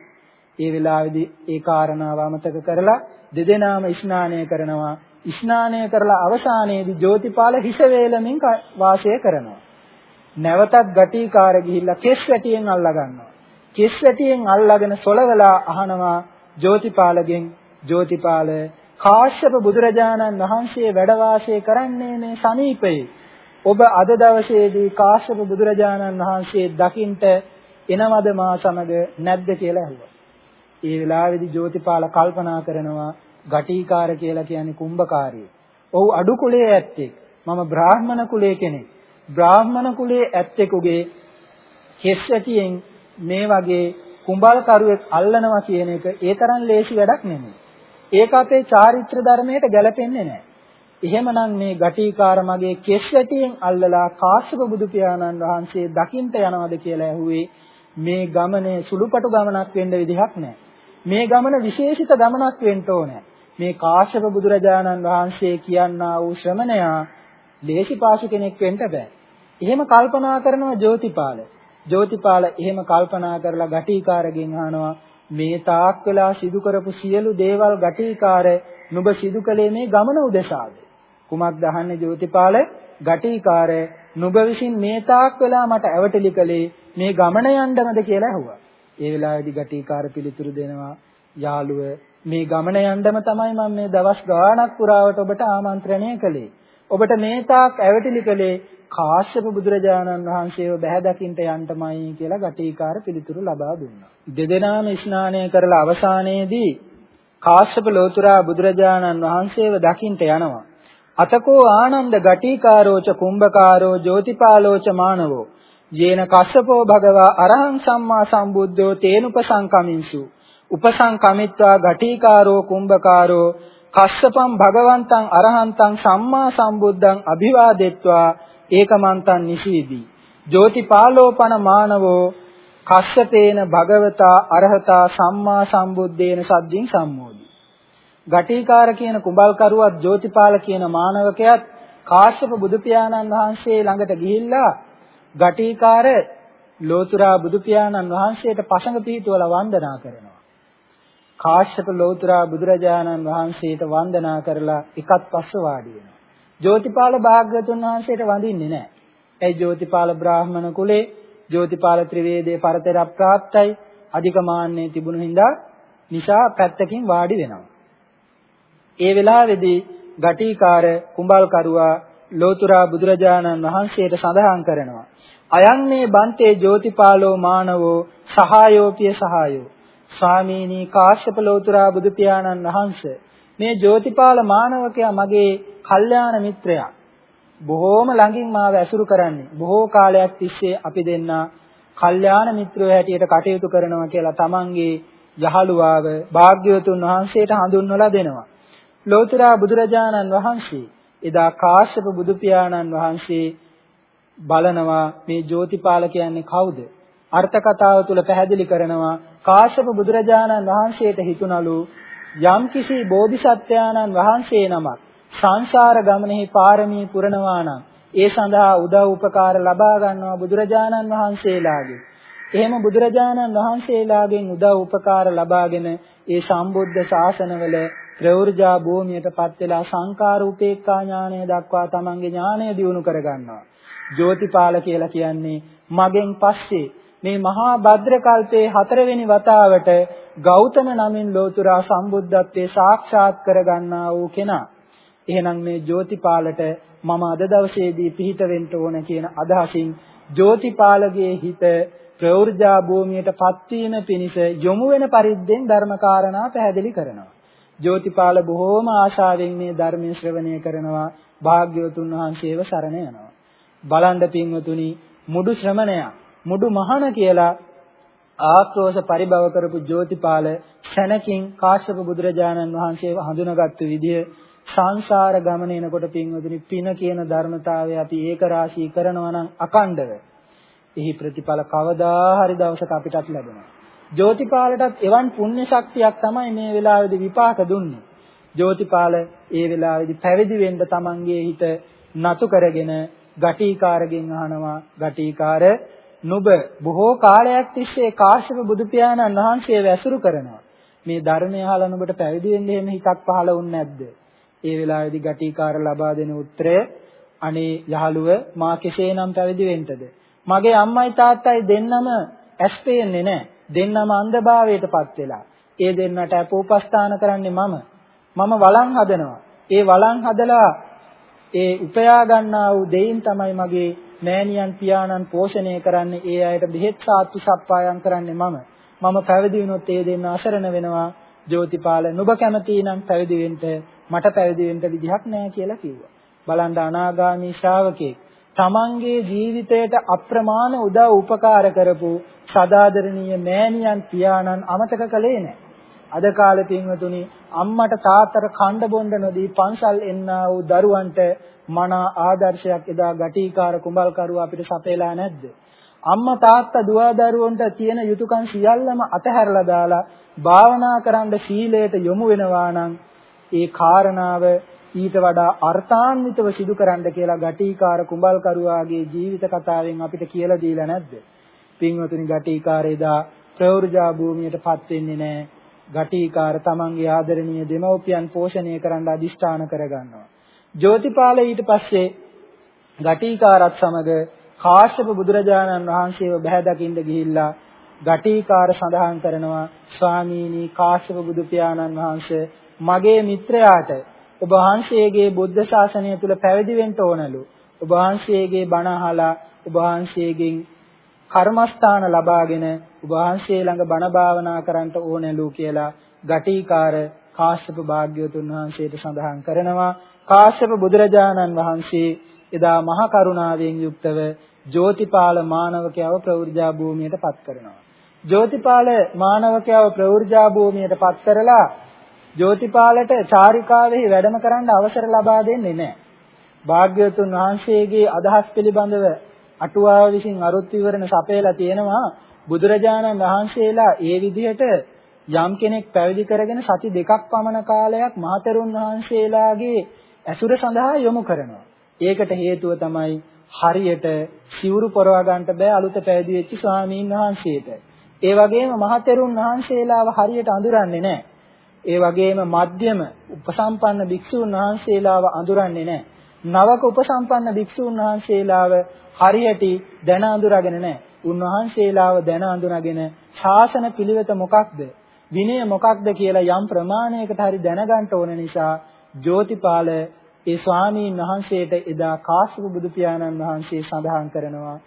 ඒ වෙලාවේදී ඒ කාරණාව අමතක කරලා දෙදෙනාම ස්නානය කරනවා. ස්නානය කරලා අවසානයේදී ජෝතිපාල හිස වේලමින් වාසය කරනවා. නැවතත් ගටිකාර ගිහිල්ලා කෙස් වැටියෙන් අල්ලා ගන්නවා. කෙස් වැටියෙන් අල්ලාගෙන සොලවලා අහනවා ජෝතිපාලගෙන් ජෝතිපාල කාශ්‍යප බුදුරජාණන් වහන්සේ වැඩ වාසය කරන්නේ මේ සමීපයේ. ඔබ අද දවසේදී කාශ්‍යප බුදුරජාණන් වහන්සේ දකින්ට එනවද මා සමග නැද්ද කියලා ඇහුවා. ඒ වෙලාවේදී ජෝතිපාල කල්පනා කරනවා ගටිකාර කියලා කියන්නේ කුම්භකාරයෙක්. ඔහු අඩු කුලයේ ඇත්තෙක්. මම බ්‍රාහ්මණ කුලයේ කෙනෙක්. බ්‍රාහ්මණ කුලයේ ඇත්තෙකුගේ කෙස් ඇටියෙන් මේ වගේ කුඹල්කරුවෙක් අල්ලනවා කියන එක ඒ තරම් ලේසි වැඩක් නෙමෙයි. ඒක අපේ චාරිත්‍ර ධර්මයට ගැලපෙන්නේ නැහැ. එහෙමනම් මේ ගටිකාර මගේ කෙස් වැටියෙන් අල්ලලා කාශ්‍යප බුදු පියාණන් වහන්සේ දකින්ට යනවද කියලා ඇහුවේ මේ ගමනේ සුළුපටු ගමනක් වෙන්න විදිහක් නැහැ. මේ ගමන විශේෂිත ගමනක් වෙන්න ඕනේ. මේ කාශ්‍යප බුදුරජාණන් වහන්සේ කියනා වූ ශ්‍රමණයා ලේසි පාසු කෙනෙක් වෙන්න බෑ. එහෙම කල්පනා කරනවා ජෝතිපාල. ජෝතිපාල එහෙම කල්පනා කරලා ගටිකාරගෙන් අහනවා මේ තාක් වෙලා සිදු කරපු සියලු දේවල් ගටිකාර නුඹ සිදු කළේ මේ ගමන උදෙසාද කුමක්ද අහන්නේ ජෝතිපාල ගටිකාර නුඹ විසින් මේ තාක් වෙලා මට ඇවටලි කළේ මේ ගමන යන්නමද කියලා ඇහුවා ඒ වෙලාවේදී ගටිකාර පිළිතුරු දෙනවා යාළුව මේ ගමන යන්නම තමයි මම මේ දවස් ගාණක් පුරාවට ඔබට ආමන්ත්‍රණය කළේ ඔබට මේ තාක් ඇවටලි කළේ කාශ්‍යප බුදුරජාණන් වහන්සේව බැහැ දකින්ට යන්නමයි කියලා ගටිකාර පිළිතුරු ලබා දුන්නා. දෙදෙනාම ස්නානය කරලා අවසානයේදී කාශ්‍යප ලෝතුරා බුදුරජාණන් වහන්සේව දකින්ට යනවා. අතකෝ ආනන්ද ගටිකාරෝච කුම්භකාරෝ ජෝතිපාලෝච මානවෝ යේන කස්සපෝ භගවා අරහං සම්මා සම්බුද්ධෝ තේනුපසංකමින්සු උපසංකමිත්වා ගටිකාරෝ කුම්භකාරෝ කස්සපං භගවන්තං අරහන්තං සම්මා සම්බුද්ධං අභිවාදෙත්වා ඒකමන්තං නිසීදී ජෝතිපාලෝපන මානවෝ කස්සපේන භගවතා අරහතා සම්මා සම්බුද්දේන සද්දින් සම්මෝදි. ගටිකාර කියන කුඹල්කරුවත් ජෝතිපාල කියන මානවකයාත් කාශ්‍යප බුදු පියාණන් වහන්සේ ළඟට ගිහිල්ලා ගටිකාර ලෝතුරා බුදු පියාණන් වහන්සේට පසඟ පිහිටුවලා වන්දනා කරනවා. කාශ්‍යප ලෝතුරා බුදුරජාණන් වහන්සේට වන්දනා කරලා එකත් පස්ස වාඩි වෙනවා. ජෝතිපාල භාග්‍යතුන් වහන්සේට වඳින්නේ නැහැ. ඒ ජෝතිපාල බ්‍රාහ්මණ කුලේ ජෝතිපාල ත්‍රිවේදයේ පරතර ප්‍රාප්තයි අධිකමාන්නේ තිබුණු හින්දා නිසා පැත්තකින් වාඩි වෙනවා. ඒ වෙලාවේදී ගටිකාර කුඹල්කරුවා ලෝතුරා බුදුරජාණන් වහන්සේට සඳහන් කරනවා. අයන් මේ බන්තේ ජෝතිපාලෝ මානවෝ සහායෝපිය සහායෝ ස්වාමීනි කාශ්‍යප ලෝතුරා බුදු පියාණන් වහන්සේ මේ ජෝතිපාල මානවකයා මගේ කල්යාණ මිත්‍රයා. බොහෝම ළඟින් මාව ඇසුරු කරන්නේ. බොහෝ කාලයක් තිස්සේ අපි දෙන්නා කල්යාණ මිත්‍රයෝ හැටියට කටයුතු කරනවා කියලා තමන්ගේ යහළුවාව භාග්‍යවතුන් වහන්සේට හඳුන්වලා දෙනවා. ලෝතර බුදුරජාණන් වහන්සේ එදා කාශ්‍යප බුදු පියාණන් වහන්සේ බලනවා මේ ජෝතිපාල කියන්නේ කවුද? අර්ථ කතාව තුල පැහැදිලි කරනවා කාශ්‍යප බුදුරජාණන් වහන්සේට හිතුණලු යම්කිසි බෝධිසත්වයාණන් වහන්සේ නමක් සංසාර ගමනේ පාරමී පුරනවා නම් ඒ සඳහා උදව් උපකාර ලබා ගන්නවා බුදුරජාණන් වහන්සේලාගේ. එහෙම බුදුරජාණන් වහන්සේලාගෙන් උදව් උපකාර ලබාගෙන ඒ සම්බුද්ධ ශාසනවල ප්‍රවෘජා භූමියටපත් වෙලා සංකාර උපේක්ඛා ඥානය දක්වා තමන්ගේ ඥානය දියුණු කරගන්නවා. ජෝතිපාල කියලා කියන්නේ මගෙන් පස්සේ මේ මහා භද්‍ර කල්පයේ හතරවෙනි වතාවට ගෞතම නමින් ලෝතුරා සම්බුද්ධත්වයේ සාක්ෂාත් කරගන්නා වූ කෙනා. එහෙනම් මේ ජෝතිපාලට මම අද දවසේදී පිහිට වෙන්න ඕන කියන අදහසින් ජෝතිපාලගේ හිත ප්‍රවෘජා භූමියටපත් වීම පිණිස යොමු වෙන පරිද්දෙන් ධර්මකාරණා පැහැදිලි කරනවා. ජෝතිපාල බොහෝම ආශාවෙන් මේ ධර්මයේ ශ්‍රවණය කරනවා භාග්‍යවතුන් වහන්සේව සරණ යනවා බලන්න පින්වතුනි මුඩු ශ්‍රමණයා මුඩු මහණ කියලා ආක්‍රෝෂ පරිභව කරපු ජෝතිපාල ශනකින් කාශ්‍යප බුදුරජාණන් වහන්සේව හඳුනාගත්තු විදිය සංසාර ගමන එනකොට පින්වතුනි පින කියන ධර්මතාවය අපි ඒක රාශී කරනවා නම් අකණ්ඩව. එහි ප්‍රතිඵල කවදා හරි දවසක අපිටත් ලැබෙනවා. ජෝතිපාලටත් එවන් පුණ්‍ය ශක්තියක් තමයි මේ වෙලාවේදී විපාක දුන්නේ. ජෝතිපාල ඒ වෙලාවේදී පැවිදි වෙන්න තමන්ගේ හිත නතු කරගෙන ගටිකාරගෙන් අහනවා. ගටිකාර නුඹ බොහෝ කාලයක් තිස්සේ කාශ්‍යප බුදු පියාණන් වහන්සේව ඇසුරු කරනවා. මේ ධර්මය අහලා නුඹට පැවිදි වෙන්න එහෙම හිතක් පහළ වුන්නේ නැද්ද? ඒ වෙලාවේදී ගටිකාර ලබා දෙන උත්තරය අනේ යහළුව මා කෙසේනම් පැවිදි වෙන්නද? මගේ අම්මයි තාත්තයි දෙන්නම ඇස් පේන්නේ නැහැ. දෙන්නම අන්ධභාවයටපත් වෙලා. ඒ දෙන්නට අපෝපස්ථාන කරන්නේ මම. මම වළං හදනවා. ඒ වළං හදලා ඒ උපයා ගන්නා වූ දෙයින් තමයි මගේ නෑනියන් පියාණන් පෝෂණය කරන්නේ. ඒ අයට බෙහෙත් සාත්තු සප්පායම් කරන්නේ මම. මම පැවිදි වුණොත් ඒ දෙන්න අසරණ වෙනවා. ජෝතිපාල නුඹ කැමති නම් පැවිදි වෙන්න මට පැවිදි වෙන්න විදිහක් නෑ කියලා කිව්වා. බලන්න අනාගාමී ශ්‍රාවකෙක් තමන්ගේ ජීවිතයට අප්‍රමාණ උදව් උපකාර කරපු සදාදරණීය මෑණියන් පියාණන් අමතක කළේ නැහැ. අද කාලේ පින්වතුනි අම්මට තාත්තට කණ්ඩ බොණ්ඩ නොදී පන්සල් එන්නා වූ දරුවන්ට මන ආදර්ශයක් එදා ගටිකාර කුඹල්කරුව අපිට සපයලා නැද්ද? අම්මා තාත්තා දුව දරුවන්ට තියෙන යුතුයකම් සියල්ලම අතහැරලා දාලා භාවනා කරන්න සීලයට යොමු වෙනවා නම් ඒ කාරණාව ඊට වඩා අර්ථාන්විතව සිදු කරන්න කියලා ගටිකාර කුඹල්කරුවාගේ ජීවිත කතාවෙන් අපිට කියලා දීලා නැද්ද? පින්වතුනි ගටිකාරේදා ප්‍රවෘජා භූමියටපත් වෙන්නේ නැහැ. ගටිකාර තමන්ගේ ආදරණීය දෙමව්පියන් පෝෂණය කරන්න අදිෂ්ඨාන කරගන්නවා. ජෝතිපාල ඊට පස්සේ ගටිකාරත් සමග කාශ්‍යප බුදුරජාණන් වහන්සේව බැහැ දකින්න ගිහිල්ලා ගටිකාර සඳහන් කරනවා ස්වාමීනි කාශ්‍යප බුදු පියාණන් වහන්සේ මගේ මිත්‍රයාට ඔබ වහන්සේගේ බුද්ධ ශාසනය තුල පැවිදි වෙන්න ඕනලු. ඔබ වහන්සේගේ බණ අහලා ඔබ වහන්සේගෙන් කර්මස්ථාන ලබාගෙන ඔබ වහන්සේ ළඟ බණ භාවනා කරන්න ඕනලු කියලා ගටිකාර කාශ්‍යප භාග්‍යවතුන් වහන්සේට සඳහන් කරනවා. කාශ්‍යප බුදුරජාණන් වහන්සේ එදා මහ කරුණාවෙන් යුක්තව ජෝතිපාල මානවකයව ප්‍රවෘජා භූමියට පත් කරනවා. ජෝතිපාල මානවකයව ප්‍රවෘජා භූමියට පත් කරලා ජෝතිපාලට චාරිකාවෙහි වැඩම කරන්න අවසර ලබා දෙන්නේ නැහැ. භාග්‍යවතුන් වහන්සේගේ අදහස් පිළිබඳව අටුවාව විසින් අරුත් විවරණ සපයලා තියෙනවා බුදුරජාණන් වහන්සේලා ඒ විදිහට යම් කෙනෙක් පැවිදි කරගෙන සති දෙකක් පමණ කාලයක් මහතෙරුන් වහන්සේලාගේ ඇසුර සඳහා යොමු කරනවා. ඒකට හේතුව තමයි හරියට සිවුරු පොරවා ගන්නට බෑ අලුත පැවිදි වෙච්ච ස්වාමීන් වහන්සේට. ඒ වගේම මහතෙරුන් වහන්සේලාව හරියට අඳුරන්නේ නැහැ. ඒ වගේම මධ්‍යම උපසම්පන්න භික්ෂුන් වහන්සේලාව අඳුරන්නේ නැහැ. නවක උපසම්පන්න භික්ෂුන් වහන්සේලාව හරියට දැන අඳුරගෙන නැහැ. උන්වහන්සේලාව දැන අඳුනගෙන ශාසන පිළිවෙත මොකක්ද? විනය මොකක්ද කියලා යම් ප්‍රමාණයකට හරි දැනගන්න ඕන නිසා ජෝතිපාල ඒ ස්වාමීන් වහන්සේට එදා කාශ්‍යප බුදු පියාණන් වහන්සේ සඳහන් කරනවා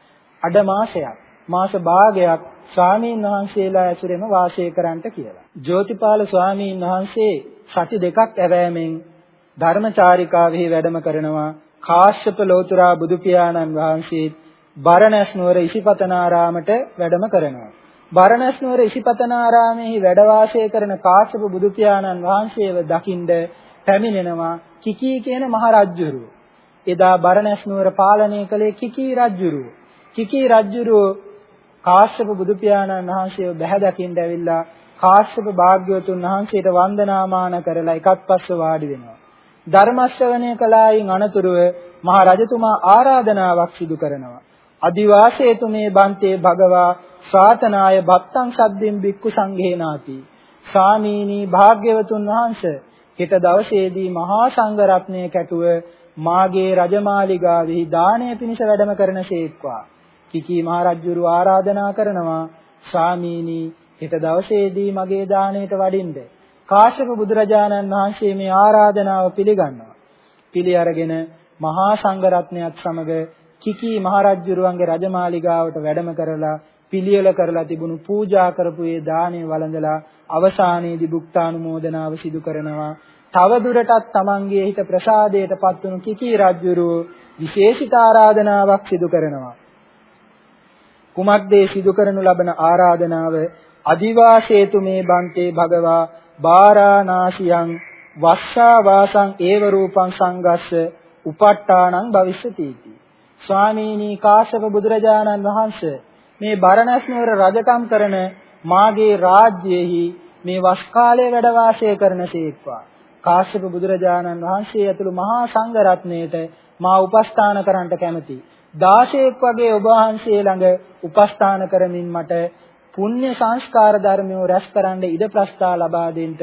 අඩ මාසයක් මාස භාගයක් ස්වාමීන් වහන්සේලා ඇසුරෙම වාසය කරන්නට කියලා. ජෝතිපාල ස්වාමීන් වහන්සේ සති දෙකක් ඇවෑමෙන් ධර්මචාරිකාවෙහි වැඩම කරනවා කාශ්‍යප ලෝතුරා බුදු පියාණන් වහන්සේ බරණැස් නුවර ඉසිපතනාරාමට වැඩම කරනවා. බරණැස් නුවර ඉසිපතනාරාමෙහි වැඩ වාසය කරන කාශ්‍යප බුදු පියාණන් වහන්සේව දකින්ද පැමිණෙනවා කිකී කියන මහ රජුරු. එදා බරණැස් නුවර පාලනය කළේ කිකී රජුරු. කිකී රජුරු කාශ්‍යප බුදු පියාණන් වහන්සේව බැහැ දකින්න ඇවිල්ලා කාශ්‍යප භාග්‍යවතුන් වහන්සේට වන්දනාමාන කරලා එකත් පස්ස වාඩි වෙනවා. ධර්ම ශ්‍රවණය කළායින් අනතුරුව මහ රජතුමා ආරාධනාවක් සිදු කරනවා. අදිවාසේතු මේ බන්තේ භගවා ශාතනාය බත්තං සද්දෙන් බික්කු සංඝේනාති. සාමීනි භාග්‍යවතුන් වහන්සේ හෙට දවසේදී මහා සංඝ රත්නය කැටුව මාගේ රජමාලිගාවෙහි දානය පිණිස වැඩම කරනසේක්වා. කිකී මහරජුරු ආරාධනා කරනවා ස්වාමීනි හෙට දවසේදී මගේ දාණයට වඩින්න. කාශ්‍යප බුදුරජාණන් වහන්සේ මේ ආරාධනාව පිළිගන්නවා. පිළි අරගෙන මහා සංඝරත්නයත් සමග කිකී මහරජුරුවන්ගේ රජමාලිගාවට වැඩම කරලා පිළියෙල කරලා තිබුණු පූජා කරපු ඒ දාණය වළඳලා අවසානයේදී භුක්තානුමෝදනාව සිදු කරනවා. තව දුරටත් තමන්ගේ හිත ප්‍රසාදයට පත්වුණු කිකී රජුරුව විශේෂිත ආරාධනාවක් සිදු කරනවා. කුමක්දේ සිදු කරනු ලබන ආරාධනාව අදිවාසේතු මේ බන්තේ භගවා බාරානාසියං වස්සා වාසං ඒව රූපං සංගස්ස උපට්ඨානං භවිෂ්‍යති ස්වාමීනි කාශ්‍යප බුදුරජාණන් වහන්සේ මේ බරණැස් නුවර රජකම් කරන මාගේ රාජ්‍යයේහි මේ වස් කාලයේ වැඩ වාසය කරනසේක්වා කාශ්‍යප බුදුරජාණන් වහන්සේ ඇතුළු මහා සංඝ රත්නයේට මා උපස්ථාන කරන්නට කැමැති 16ක් වගේ ඔබ වහන්සේ ළඟ උපස්ථාන කරමින් මට පුණ්‍ය සංස්කාර ධර්මියෝ රැස් කරන්න ඉඩ ප්‍රස්තාව ලබා දෙන්න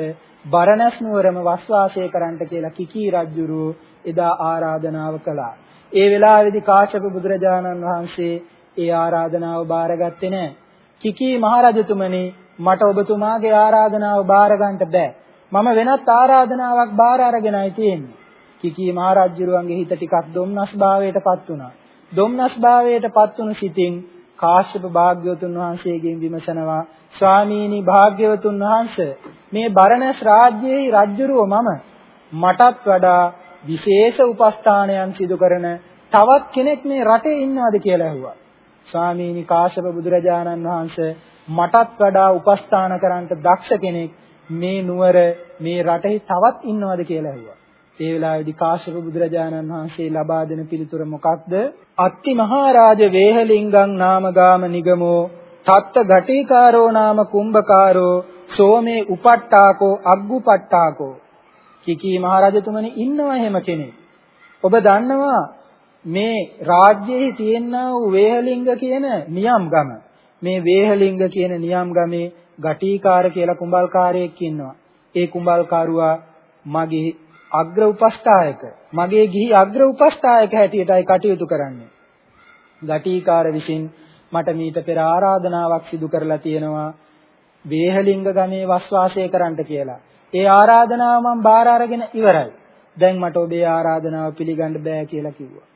බරණැස් නුවරම වස්වාසය කරන්නට කියලා කිකී රජුරු එදා ආරාධනාව කළා. ඒ වෙලාවේදී කාශ්‍යප බුදුරජාණන් වහන්සේ ඒ ආරාධනාව බාරගත්තේ නැහැ. කිකී මහරජතුමනි මට ඔබතුමාගේ ආරාධනාව බාර ගන්නට බෑ. මම වෙනත් ආරාධනාවක් බාර අරගෙනයි තියෙන්නේ. කිකී මහරජුරුවන්ගේ හිත ටිකක් දුම්නස් භාවයටපත් වුණා. දුම්නස් භාවයටපත් වුණු සිතින් කාශ්‍යප භාග්‍යවතුන් වහන්සේගෙන් විමසනවා ස්වාමීනි භාග්‍යවතුන් වහන්සේ මේ බරණැස් රාජ්‍යයේ රජුරුව මම මටත් වඩා විශේෂ උපස්ථානයන් සිදු කරන තවත් කෙනෙක් මේ රටේ ඉන්නවද කියලා ඇහුවා. ස්වාමීනි කාශ්‍යප බුදුරජාණන් වහන්සේ මටත් වඩා උපස්ථාන කරන්නට දක්ෂ කෙනෙක් මේ නුවර මේ රටේ තවත් ඉන්නවද කියලා ඇහුවා. ඒ වෙලාවේදී කාශ්‍යප බුදුරජාණන් වහන්සේ ලබා දෙන පිළිතුර මොකක්ද? අත්ති මහරජ වේහලිංගං නාමගාම නිගමෝ තත්ත ගටිකාරෝ නාම කුම්භකාරෝ සෝමේ උපට්ඨාකෝ අග්ගුපට්ඨාකෝ කිකී මහරජතුමනි ඉන්නවා එහෙම කෙනෙක්. ඔබ දන්නවා මේ රාජ්‍යයේ තියෙනා වූ වේහලිංග කියන නියම් ගම. මේ වේහලිංග කියන නියම් ගමේ ගටිකාර කියලා කුඹල්කාරයෙක් ඉන්නවා. ඒ කුඹල්කාරුවා මගේ අග්‍ර උපස්ථායක මගේ ගිහි අග්‍ර උපස්ථායක හැටියටයි කටයුතු කරන්නේ. ගටිකාර විසින් මට මීට පෙර ආරාධනාවක් සිදු කරලා තියෙනවා වේහලිංග ගමේ වස්වාසය කරන්නට කියලා. ඒ ආරාධනාව මම බාර අරගෙන ඉවරයි. දැන් මට ඔබේ ආරාධනාව පිළිගන්න බෑ කියලා කිව්වා.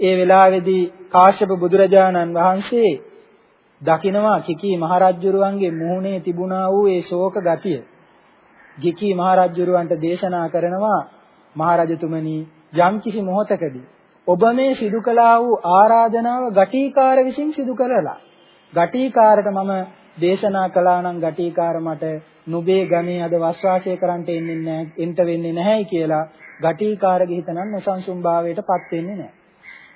ඒ වෙලාවේදී කාශ්‍යප බුදුරජාණන් වහන්සේ දකිනවා කිකී මහරජුරුවන්ගේ මුහුණේ තිබුණා වූ ඒ ශෝක ගතිය. ගිකී මහරජුරවන්ට දේශනා කරනවා මහරජතුමනි යම්කිසි මොහතකදී ඔබ මේ සිදු කළා වූ ආරාධනාව ගටිකාර විසින් සිදු කරලා ගටිකාරට මම දේශනා කළා නම් ගටිකාර මට නුඹේ ගණේ අද වස්වාසය කරන්නට එන්නේ නැහැ එන්ට වෙන්නේ නැහැයි කියලා ගටිකාරගේ හිත නම් නොසන්සුන් භාවයටපත් වෙන්නේ නැහැ.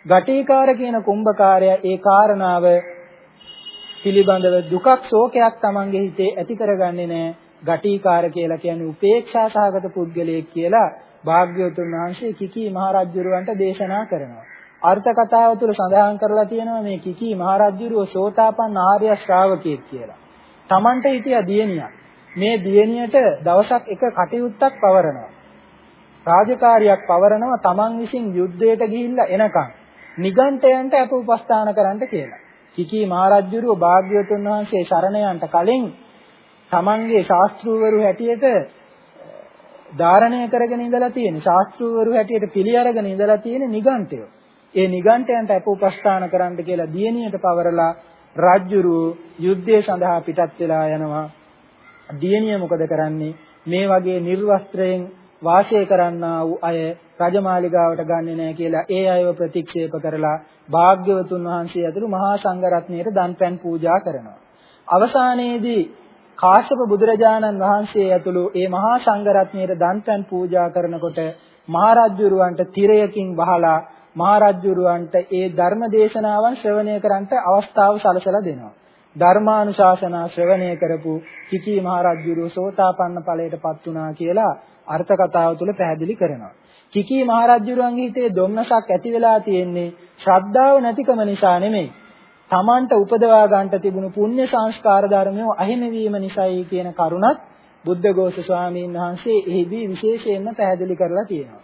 ගටිකාර කියන කුම්භකාරයා ඒ කාරණාව පිළිබඳව දුකක් ශෝකයක් Tamange හිතේ ඇති කරගන්නේ නැහැ. ගටිකාර කියලා කියන්නේ උපේක්ෂා සහගත පුද්ගලයෙක් කියලා භාග්‍යවතුන් වහන්සේ කිකී මහරජුරවන්ට දේශනා කරනවා. අර්ථ කතාව තුළ සඳහන් කරලා තියෙනවා මේ කිකී මහරජුරුව සෝතාපන්න ආර්ය ශ්‍රාවකයෙක් කියලා. Tamante හිටියා දියණියක්. මේ දියණියට දවසක් එක කටයුත්තක් පවරනවා. රාජකාරියක් පවරනවා Taman විසින් යුද්ධයට ගිහිල්ලා එනකන් නිගණ්ඨයන්ට අප උපස්ථාන කරන්න කියලා. කිකී මහරජුරුව භාග්‍යවතුන් වහන්සේ ಶರණ යන්ට කලින් තමන්ගේ ශාස්ත්‍රූවරු හැටියට ධාරණය කරගෙන ඉඳලා තියෙන ශාස්ත්‍රූවරු හැටියට පිළි අරගෙන ඉඳලා තියෙන නිගණ්ඨය. ඒ නිගණ්ඨයන්ට අප උපස්ථාන කරන්න කියලා දියණියට පවරලා රාජ්‍යරු යුද්ධය සඳහා පිටත් වෙලා යනවා. දියණිය මොකද කරන්නේ? මේ වගේ නිර්වස්ත්‍රයෙන් වාසය කරන්නා වූ අය රජමාලිගාවට ගන්නෙ නැහැ කියලා ඒ අයව ප්‍රතික්ෂේප කරලා භාග්‍යවතුන් වහන්සේ ඇතුළු මහා සංඝරත්නයට දන්පැන් පූජා කරනවා. අවසානයේදී කාශ්‍යප බුදුරජාණන් වහන්සේ ඇතුළු ඒ මහා සංඝරත්නයට දන්පැන් පූජා කරනකොට මහරජුරවන්ට තිරයකින් වහලා මහරජුරවන්ට ඒ ධර්ම දේශනාවන් ශ්‍රවණය කරන්නට අවස්ථාව සලසලා දෙනවා. ධර්මානුශාසනා ශ්‍රවණය කරපු කිකී මහරජුරෝ සෝතාපන්න ඵලයටපත් වුණා කියලා අර්ථ කතාව තුළ පැහැදිලි කරනවා. කිකී මහරජුරන්ගේ හිතේ දුම්නසක් ඇති වෙලා තියෙන්නේ ශ්‍රද්ධාව නැතිකම නිසා නෙමෙයි. Tamanට උපදවා ගන්නට තිබුණු පුණ්‍ය සංස්කාර ධර්මය අහිමි වීම නිසායි කියන කරුණත් බුද්ධඝෝෂ ස්වාමීන් වහන්සේ එහිදී විශේෂයෙන්ම පැහැදිලි කරලා තියෙනවා.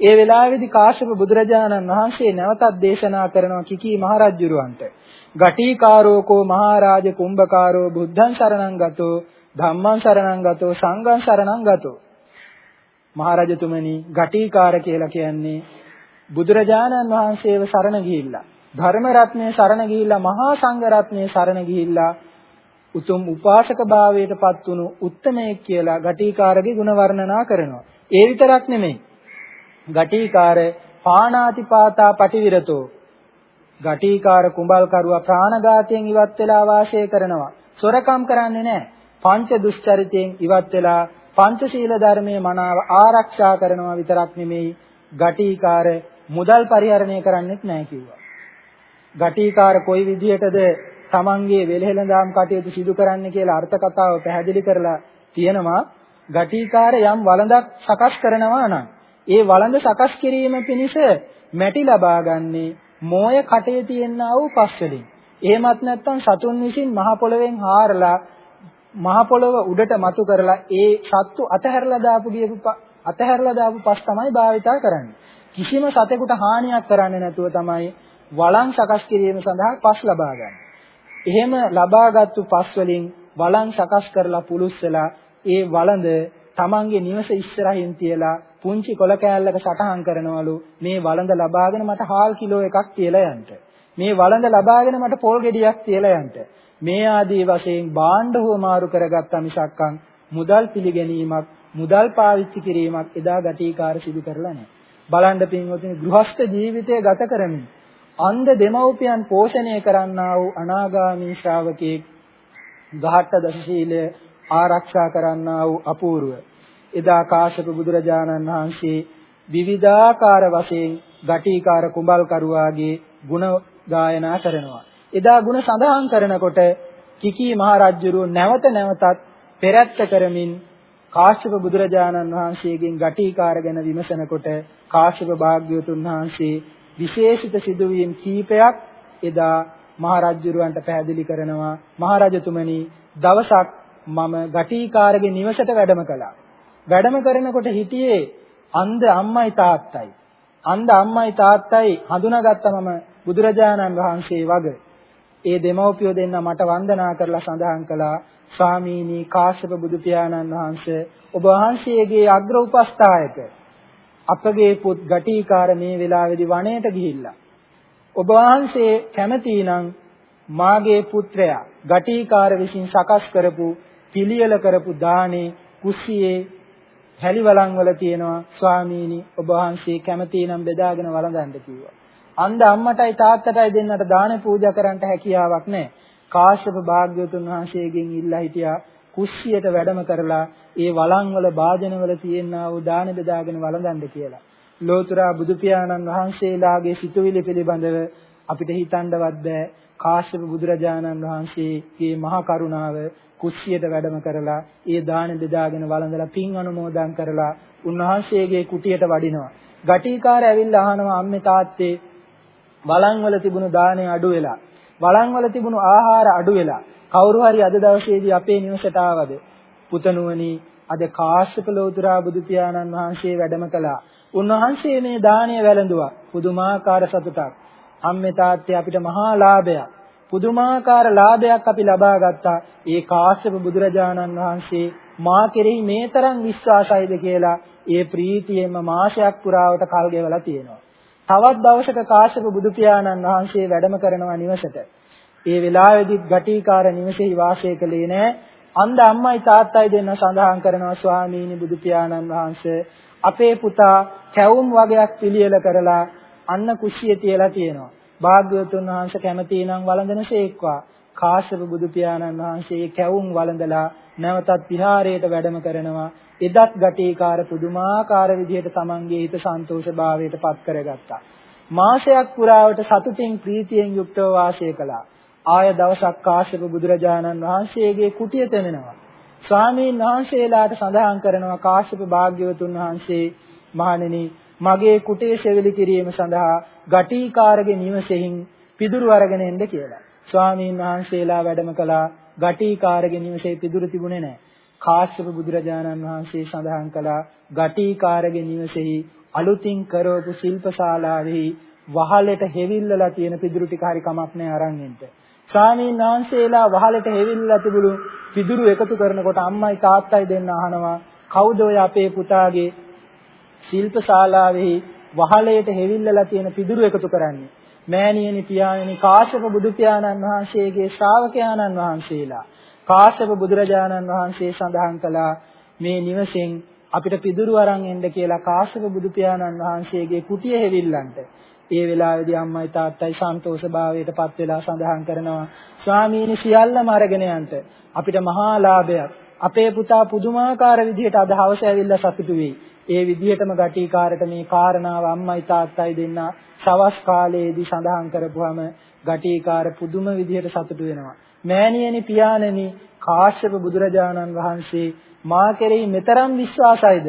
ඒ වෙලාවේදී කාශ්‍යප බුදුරජාණන් වහන්සේ නැවතත් දේශනා කරනවා කිකී මහරජුරවන්ට. ගටිකාරෝකෝ මහරජ කුම්භකාරෝ බුද්ධං සරණං ගතෝ ධම්මං සරණං ගතෝ සංඝං සරණං ගතෝ මහරජතුමනි ගටිකාර කියලා කියන්නේ බුදුරජාණන් වහන්සේව සරණ ගිහිල්ලා ධර්ම රත්නයේ සරණ ගිහිල්ලා මහා සංඝ රත්නයේ සරණ ගිහිල්ලා උතුම් උපාසක භාවයටපත් වුණු උත්තමයෙක් කියලා ගටිකාරගේ ගුණ වර්ණනා කරනවා. ඒ විතරක් නෙමෙයි. ගටිකාර පාණාතිපාතා පටිවිරතෝ ගටිකාර කුඹල්කරුවා ප්‍රාණඝාතයෙන් ඉවත් වෙලා වාසය කරනවා. සොරකම් කරන්නේ නැහැ. පංච දුස්චරිතයෙන් ඉවත් වෙලා පංචශීල ධර්මයේ මනාව ආරක්ෂා කරනවා විතරක් නෙමෙයි ගටිකාර මුදල් පරිහරණය කරන්නෙත් නැහැ කිව්වා. ගටිකාර කොයි විදිහටද තමන්ගේ වෙලහෙළඳාම් කටයුතු සිදු කරන්න කියලා අර්ථ කතාව පැහැදිලි කරලා තියෙනවා. ගටිකාර යම් වළඳක් සකස් කරනවා නම් ඒ වළඳ සකස් කිරීම පිණිස මැටි ලබාගන්නේ මෝය කටේ තියෙනා වූ පස් වලින්. එහෙමත් නැත්නම් සතුන් විසින් මහ පොළවෙන් හාරලා මහ පොළව උඩට මතු කරලා ඒ සත්තු අතහැරලා දාපු ගියපු අතහැරලා දාපු පස් තමයි භාවිතා කරන්නේ. කිසිම සතෙකුට හානියක් කරන්නේ නැතුව තමයි වළං සකස් කිරීම සඳහා පස් ලබා ගන්න. එහෙම ලබාගත්තු පස් වලින් වළං සකස් කරලා පුලුස්සලා ඒ වළඳ තමන්ගේ නිවස ඉස්සරහින් තියලා පුංචි කොල කෑල්ලක සටහන් කරනවලු මේ වළඳ ලබාගෙන මට හාල් කිලෝ එකක් තියලා යන්න. මේ වළඳ ලබාගෙන මට පොල් ගෙඩියක් තියලා යන්න. මේ ආදී වශයෙන් භාණ්ඩ හුවමාරු කරගත්ත මිසක්කන් මුදල් පිළිගැනීමක් මුදල් පාවිච්චි කිරීමක් එදා ගැටීකාර සිදු කරලා නැහැ. බලන්න පින්වතුනි ගෘහස්ත ජීවිතය ගත කරමින් අන්ධ දෙමව්පියන් පෝෂණය කරන්නා වූ අනාගාමී ශ්‍රාවකෙක් ගහට්ට දසශීලය ආරක්ෂා කරන්නා වූ අපූර්ව එදා කාශ්‍යප බුදුරජාණන් වහන්සේ විවිධාකාර වශයෙන් ගටිකාර කුඹල්කරුවාගේ ගුණ ගායනා කරනවා. එදා ගුණ සඳහන් කරනකොට කිකී මහරජුරු නැවත නැවතත් පෙරත්ත කරමින් කාශ්‍යප බුදුරජාණන් වහන්සේගෙන් ගටිකාර ගැන විමසනකොට කාශ්‍යප භාග්‍යවතුන් වහන්සේ විශේෂිත සිදුවීම් කීපයක් එදා මහරජුරවන්ට පැහැදිලි කරනවා මහරජතුමනි දවසක් මම ගටිකාරගේ නිවසට වැඩම කළා වැඩම කරනකොට හිටියේ අන්ධ අම්මයි තාත්තයි. අන්ධ අම්මයි තාත්තයි හඳුනාගත්තමම බුදුරජාණන් වහන්සේ වගේ. ඒ දෙමව්පියෝ දෙන්න මට වන්දනා කරලා සඳහන් කළා. ස්වාමීනි කාශ්‍යප බුදු පියාණන් වහන්සේ ඔබ වහන්සේගේ අග්‍ර උපස්ථායක අපගේ පුත් ගටිකාර මේ වෙලාවේදී වනයේට ගිහිල්ලා. ඔබ වහන්සේ කැමතිනම් මාගේ පුත්‍රයා ගටිකාර විසින් සකස් කරපු පිළියෙල කරපු දානේ කුස්සියේ හැලි වළං වල තියෙනවා. ස්වාමීනි ඔබ වහන්සේ කැමති නම් බෙදාගෙන වළඳන්න කිව්වා. අන්ධ අම්මටයි තාත්තටයි දෙන්නට දාන පූජා කරන්නට හැකියාවක් නැහැ. කාශ්‍යප භාග්‍යවතුන් වහන්සේගෙන් ඉල්ලා හිටියා කුස්සියට වැඩම කරලා ඒ වළං වල වාදන වල තියෙනා වූ දාන බෙදාගෙන වළඳන්න කියලා. ලෝතුරා බුදු පියාණන් වහන්සේලාගේ සිතුවිලි පිළිබඳව අපිට හිතන්නවත් බෑ. කාශ්‍යප බුදුරජාණන් වහන්සේගේ මහා කරුණාව කුස්සියට වැඩම කරලා ඒ දාන බෙදාගෙන වළඳලා පින් අනුමෝදන් කරලා උන්වහන්සේගේ කුටියට වඩිනවා. ගටිකාර ඇවිල්ලා අහනවා අම්මේ තාත්තේ වළං වල තිබුණු දාණය අඩු වෙලා වළං වල තිබුණු ආහාර අඩු වෙලා කවුරු හරි අද දවසේදී අපේ නිවසට ආවද පුතණුවනි අද කාශ්‍යප ලෝතුරා බුදු පියාණන් වහන්සේ වැඩම කළා. උන්වහන්සේ මේ දාණය වැළඳුවා. පුදුමාකාර සතුටක්. අම්මේ තාත්තේ අපිට මහා ලාභයක්. පුදුමාකාර ලාභයක් අපි ලබා ගත්තා. ඒ කාශ්‍යප බුදුරජාණන් වහන්සේ මා කෙරෙහි මේ තරම් විශ්වාසයිද කියලා ඒ ප්‍රීතියෙන්ම මාසයක් පුරාවට කල් ගෙවලා තියෙනවා. තවත් දවසක කාශ්‍යප බුදු පියාණන් වහන්සේ වැඩම කරනවා නිවසට. ඒ වෙලාවේදීත් ගටිකාර නිවසේහි වාසය කළේ නෑ. අන්ධ අම්මයි තාත්තයි දෙන්න සඳහන් කරනවා ස්වාමීනි බුදු පියාණන් වහන්සේ අපේ පුතා කැවුම් වගේක් පිළියෙල කරලා අන්න කුස්සිය තියලා තියෙනවා. භාග්‍යවතුන් වහන්සේ කැමති නම් වළඳනසේක්වා. කාශ්‍යප බුදු පියාණන් වහන්සේ කැවුම් වළඳලා නැවතත් විහාරයට වැඩම කරනවා. එදත් ගටේකාර පුදුමාකාර විදිහට තමන්ගේ හිත සන්තෝෂභාවයට පත් කරගත්තා. මාසයක් පුරාවට සතුටින් ප්‍රීතියෙන් යුක්තව වාසය කළා. ආය දවසක් කාශ්‍යප බුදුරජාණන් වහන්සේගේ කුටිය තෙමෙනවා. ස්වාමීන් වහන්සේලාට සඳහන් කරනවා කාශ්‍යප භාග්‍යවතුන් වහන්සේ මහණෙනි මගේ කුටේ සෙවිලි කිරීම සඳහා ගටිකාරගේ නිවසෙහින් පිදුරු අරගෙන එන්න කියලා. ස්වාමීන් වහන්සේලා වැඩම කළා ගටිකාරගේ නිවසේ පිදුරු තිබුණේ නැහැ. කාශ්‍යප බුදුරජාණන් වහන්සේ සඳහන් කළා ගටිකාරගේ නිවසේහි අලුතින් කරවපු ශිල්පශාලාවෙහි වහලෙට හෙවිල්ලලා තියෙන පිදුරු ටික හරි කමක් නැහැ අරන් එන්න. ස්වාමීන් වහන්සේලා වහලට හෙවිල්ලලා තිබුණු පිදුරු එකතු කරනකොට අම්මයි තාත්තයි දෙන්න අහනවා කවුද ඔය අපේ පුතාගේ ශිල්පශාලාවෙහි වහලයට හෙවිල්ලලා තියෙන පිදුරු එකතු කරන්නේ මෑණියනි පියාණනි කාශ්‍යප බුදු පියාණන් වහන්සේගේ ශ්‍රාවකයාණන් වහන්සේලා කාශ්‍යප බුදුරජාණන් වහන්සේ සඳහන් කළා මේ නිවසෙන් අපිට පිදුරු අරන් එන්න කියලා කාශ්‍යප බුදු පියාණන් වහන්සේගේ කුටිය හෙවිල්ලන්ට. ඒ වෙලාවේදී අම්මයි තාත්තයි සන්තෝෂභාවයට පත් වෙලා සඳහන් කරනවා ස්වාමීනි සියල්ලම අරගෙන යන්න. අපිට මහා ලාභයක්. අපේ පුතා පුදුමාකාර විදිහට අද හවස ඇවිල්ලා සතුටු වෙයි ඒ විදිහටම ගටිකාරට මේ කාරණාව අම්මයි තාත්තයි දෙන්න සවස් කාලයේදී සඳහන් කරපුවාම ගටිකාර පුදුම විදිහට සතුටු වෙනවා. මෑණියනි පියාණනි කාශ්‍යප බුදුරජාණන් වහන්සේ මා කෙරෙහි මෙතරම් විශ්වාසයිද?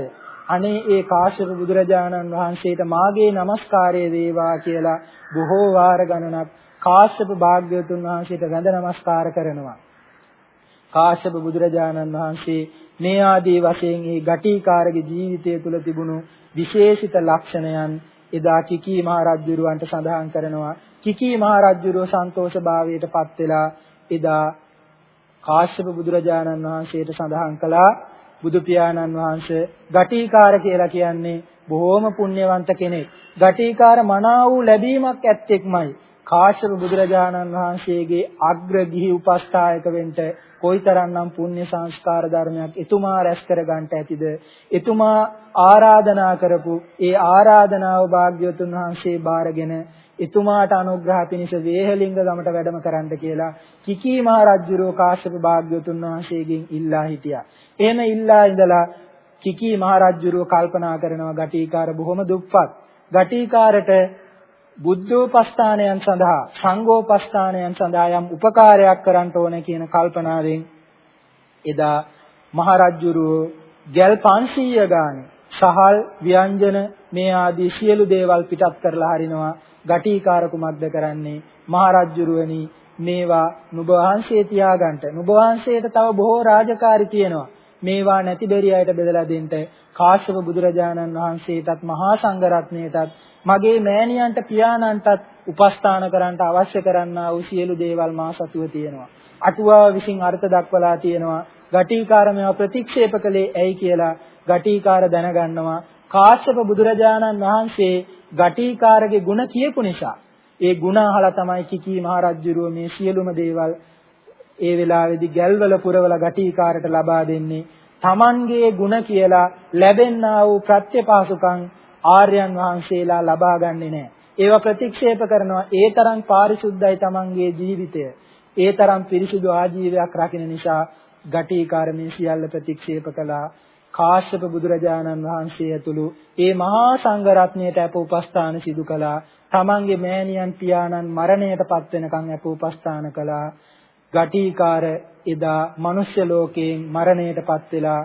අනේ ඒ කාශ්‍යප බුදුරජාණන් වහන්සේට මාගේ নমස්කාරය වේවා කියලා බොහෝ වාර ගණනක් කාශ්‍යප භාග්‍යවතුන් වහන්සේට වැඳ නමස්කාර කරනවා. කාශ්‍යප බුදුරජාණන් වහන්සේ මේ ආදී වශයෙන් මේ ගටිකාරගේ ජීවිතය තුළ තිබුණු විශේෂිත ලක්ෂණයන් එදා කිකී මහ රජුරවන්ට සඳහන් කරනවා. කිකී මහ රජුරෝ සන්තෝෂභාවයට පත් වෙලා එදා කාශ්‍යප බුදුරජාණන් වහන්සේට සඳහන් කළා බුදු පියාණන් වහන්සේ ගටිකාර කියලා කියන්නේ බොහෝම පුණ්‍යවන්ත කෙනෙක්. ගටිකාර මනා වූ ලැබීමක් ඇත්තෙක්මයි. කාශ්‍යප බුදුරජාණන් වහන්සේගේ අග්‍ර ගිහි උපස්ථායක වෙන්න කොයිතරම්නම් පුණ්‍ය සංස්කාර ධර්මයක් එතුමා රැස් කර ගන්නට ඇතිද එතුමා ආරාධනා කරපු ඒ ආරාධනාව භාග්‍යවතුන් වහන්සේ බාරගෙන එතුමාට අනුග්‍රහ පිණිස වේහලිංග ගමට වැඩම කරන්න කියලා කිකී මහ රජුරෝ කාශ්‍යප භාග්‍යවතුන් වහන්සේගෙන් ඉල්ලා හිටියා. එහෙම ඉල්ලා ඉඳලා කිකී මහ රජුරෝ කල්පනා කරනවා ගටිකාර බොහොම දුප්පත්. ගටිකාරට බුද්ධෝපස්ථානයන් සඳහා සංඝෝපස්ථානයන් සඳහා යම් උපකාරයක් කරන්න ඕන කියන කල්පනාවෙන් එදා මහරජුරුව ගැල් 500 ගානේ සහල් ව්‍යංජන මේ ආදී සියලු දේවල් පිටත් කරලා හරිනවා ගටිකාර කුමක්ද කරන්නේ? මහරජුරුවනි මේවා නුඹ වහන්සේ තියාගන්න නුඹ වහන්සේට තව බොහෝ රාජකාරි තියෙනවා. මේවා නැති බැරි අයට බෙදලා දෙන්න. කාශ්‍යප බුදුරජාණන් වහන්සේටත් මහා සංඝරත්නයටත් මගේ මෑණියන්ට පියාණන්ටත් උපස්ථාන කරන්නට අවශ්‍ය කරන්නා වූ සියලු දේවල් මා සතුව තියෙනවා. අටුවාව විසින් අර්ථ දක්වලා තියෙනවා. ගටිකාරමව ප්‍රතික්ෂේප කළේ ඇයි කියලා ගටිකාර දැනගන්නවා. කාශ්‍යප බුදුරජාණන් වහන්සේ ගටිකාරගේ ಗುಣ කියපු නිසා ඒ ಗುಣ අහලා තමයි කිකී මහරජුරුව මේ සියලුම දේවල් ඒ වෙලාවේදී ගැල්වල පුරවල ගටිකාරට ලබා දෙන්නේ Tamanගේ ಗುಣ කියලා ලැබෙන්නා වූ ප්‍රත්‍යපාසුකම් ආර්යයන් වහන්සේලා ලබා ගන්නෙ නැහැ. ඒවා ප්‍රතික්ෂේප කරනවා ඒ තරම් පාරිශුද්ධයි Tamanගේ ජීවිතය. ඒ තරම් පිරිසුදු ආජීවයක් රකින්න නිසා ගටිකාර මේ සියල්ල ප්‍රතික්ෂේප කළා. කාශ්‍යප බුදුරජාණන් වහන්සේ ඇතුළු ඒ මහා සංඝ රත්නයට අප උපස්ථාන සිදු කළා. තමන්ගේ මෑණියන් පියාණන් මරණයටපත් වෙනකන් අප උපස්ථාන කළා. ගටිකාර එදා මනුෂ්‍ය ලෝකයෙන් මරණයටපත් වෙලා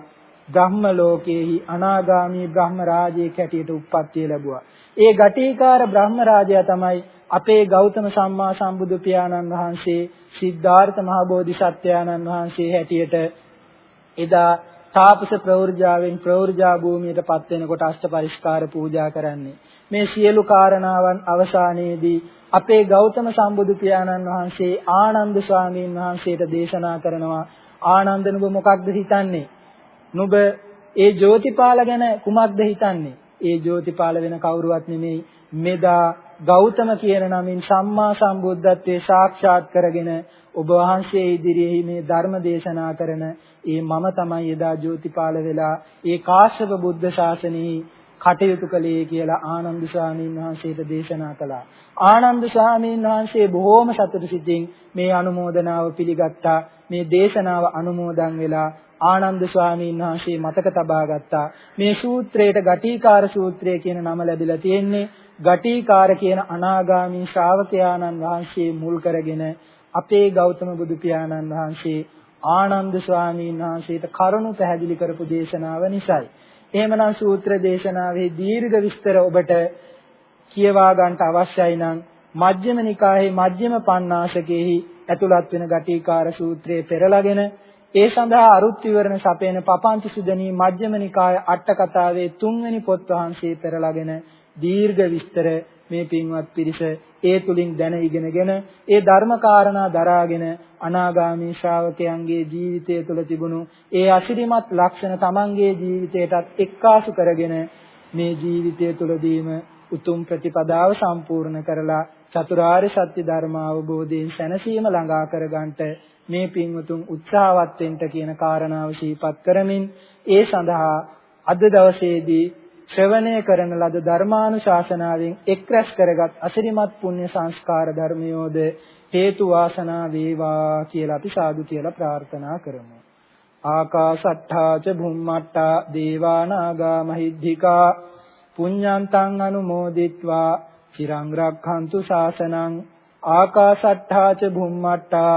බ්‍රහ්ම ලෝකයේහි අනාගාමී බ්‍රහ්ම රාජයෙක් හැටියට උප්පත්තිය ලැබුවා. ඒ ගටිකාර බ්‍රහ්ම රාජයා තමයි අපේ ගෞතම සම්මා සම්බුදු පියාණන් වහන්සේ සිද්ධාර්ථ මහ බෝධිසත්වයාණන් වහන්සේ හැටියට එදා තාපස ප්‍රවෘජාවෙන් ප්‍රවෘජා භූමියටපත් වෙනකොට අෂ්ට පරිස්කාර පූජා කරන්නේ. මේ සියලු කාරණාවන් අවසානයේදී අපේ ගෞතම සම්බුදු පියාණන් වහන්සේ ආනන්ද ස්වාමීන් වහන්සේට දේශනා කරනවා ආනන්ද නුඹ මොකක්ද හිතන්නේ? නුඹ ඒ ජෝතිපාල ගැන කුමක්ද හිතන්නේ? ඒ ජෝතිපාල වෙන කවුරුවත් නෙමෙයි මෙදා ගෞතම කියන නමින් සම්මා සම්බුද්ධත්වයේ සාක්ෂාත් කරගෙන ඔබ වහන්සේ ඉදිරියේ මේ ධර්ම දේශනා කරන ඒ මම තමයි එදා ජෝතිපාල වෙලා ඒ කාශ්‍යප බුද්ධ ශාසනයේ කටයුතු කළේ කියලා ආනන්ද ස්වාමීන් වහන්සේට දේශනා කළා. ආනන්ද ස්වාමීන් වහන්සේ බොහෝම සතුටු සිතින් මේ අනුමෝදනාව පිළිගත්තා. මේ දේශනාව අනුමෝදන් වෙලා ආනන්ද ස්වාමීන් වහන්සේ මතක තබා ගත්තා. මේ සූත්‍රයට ගටිකාර සූත්‍රය කියන නම ලැබිලා තියෙන්නේ. ගටිකාර කියන අනාගාමී ශ්‍රාවකයාණන් වහන්සේ මුල් කරගෙන අපේ ගෞතම බුදු පියාණන් වහන්සේ ආනන්ද ස්වාමීන් වහන්සේට කරුණු පැහැදිලි කරපු දේශනාව නිසායි. එහෙමනම් සූත්‍ර දේශනාවේ දීර්ඝ විස්තර ඔබට කියවා ගන්නට අවශ්‍යයි නම් මජ්ක්‍ධිම නිකායේ මජ්ක්‍ධිම පඤ්ඤාසකෙහි ඇතුළත් වෙන ගටිකාර සූත්‍රයේ පෙරලාගෙන ඒ සඳහා අරුත් විවරණ සපයන පපංච සුදනී මජ්ක්‍ධිම නිකාය අට කතාවේ තුන්වෙනි පොත් වහන්සේ පෙරලාගෙන දීර්ඝ විස්තර මේ පින්වත් පිරිස ඒ තුලින් දැන ඉගෙනගෙන ඒ ධර්මකාරණා දරාගෙන අනාගාමී ශ්‍රාවකයන්ගේ ජීවිතය තුළ තිබුණු ඒ අසිරිමත් ලක්ෂණ තමන්ගේ ජීවිතයටත් එක්කාසු කරගෙන මේ ජීවිතය තුළදීම උතුම් ප්‍රතිපදාව සම්පූර්ණ කරලා චතුරාර්ය සත්‍ය ධර්ම අවබෝධයෙන් සැනසීම ළඟා කරගන්නට මේ පින්වතුන් උත්සාහවත් වෙන්න කියන කාරණාව සිහිපත් කරමින් ඒ සඳහා අද දවසේදී ශ්‍රවණය කරන ලද ධර්මානුශාසනාවෙන් එක් රැස් කරගත් අසිරිමත් පුණ්‍ය සංස්කාර ධර්මයෝද හේතු වාසනා වේවා කියලා අපි සාදු කියලා ප්‍රාර්ථනා කරමු. ආකාසට්ඨා ච භුම්මට්ඨා දේවා නාග මහිද්దికා පුඤ්ඤන්තං අනුමෝදිත්වා චිරං රක්ඛන්තු ශාසනං ආකාසට්ඨා ච භුම්මට්ඨා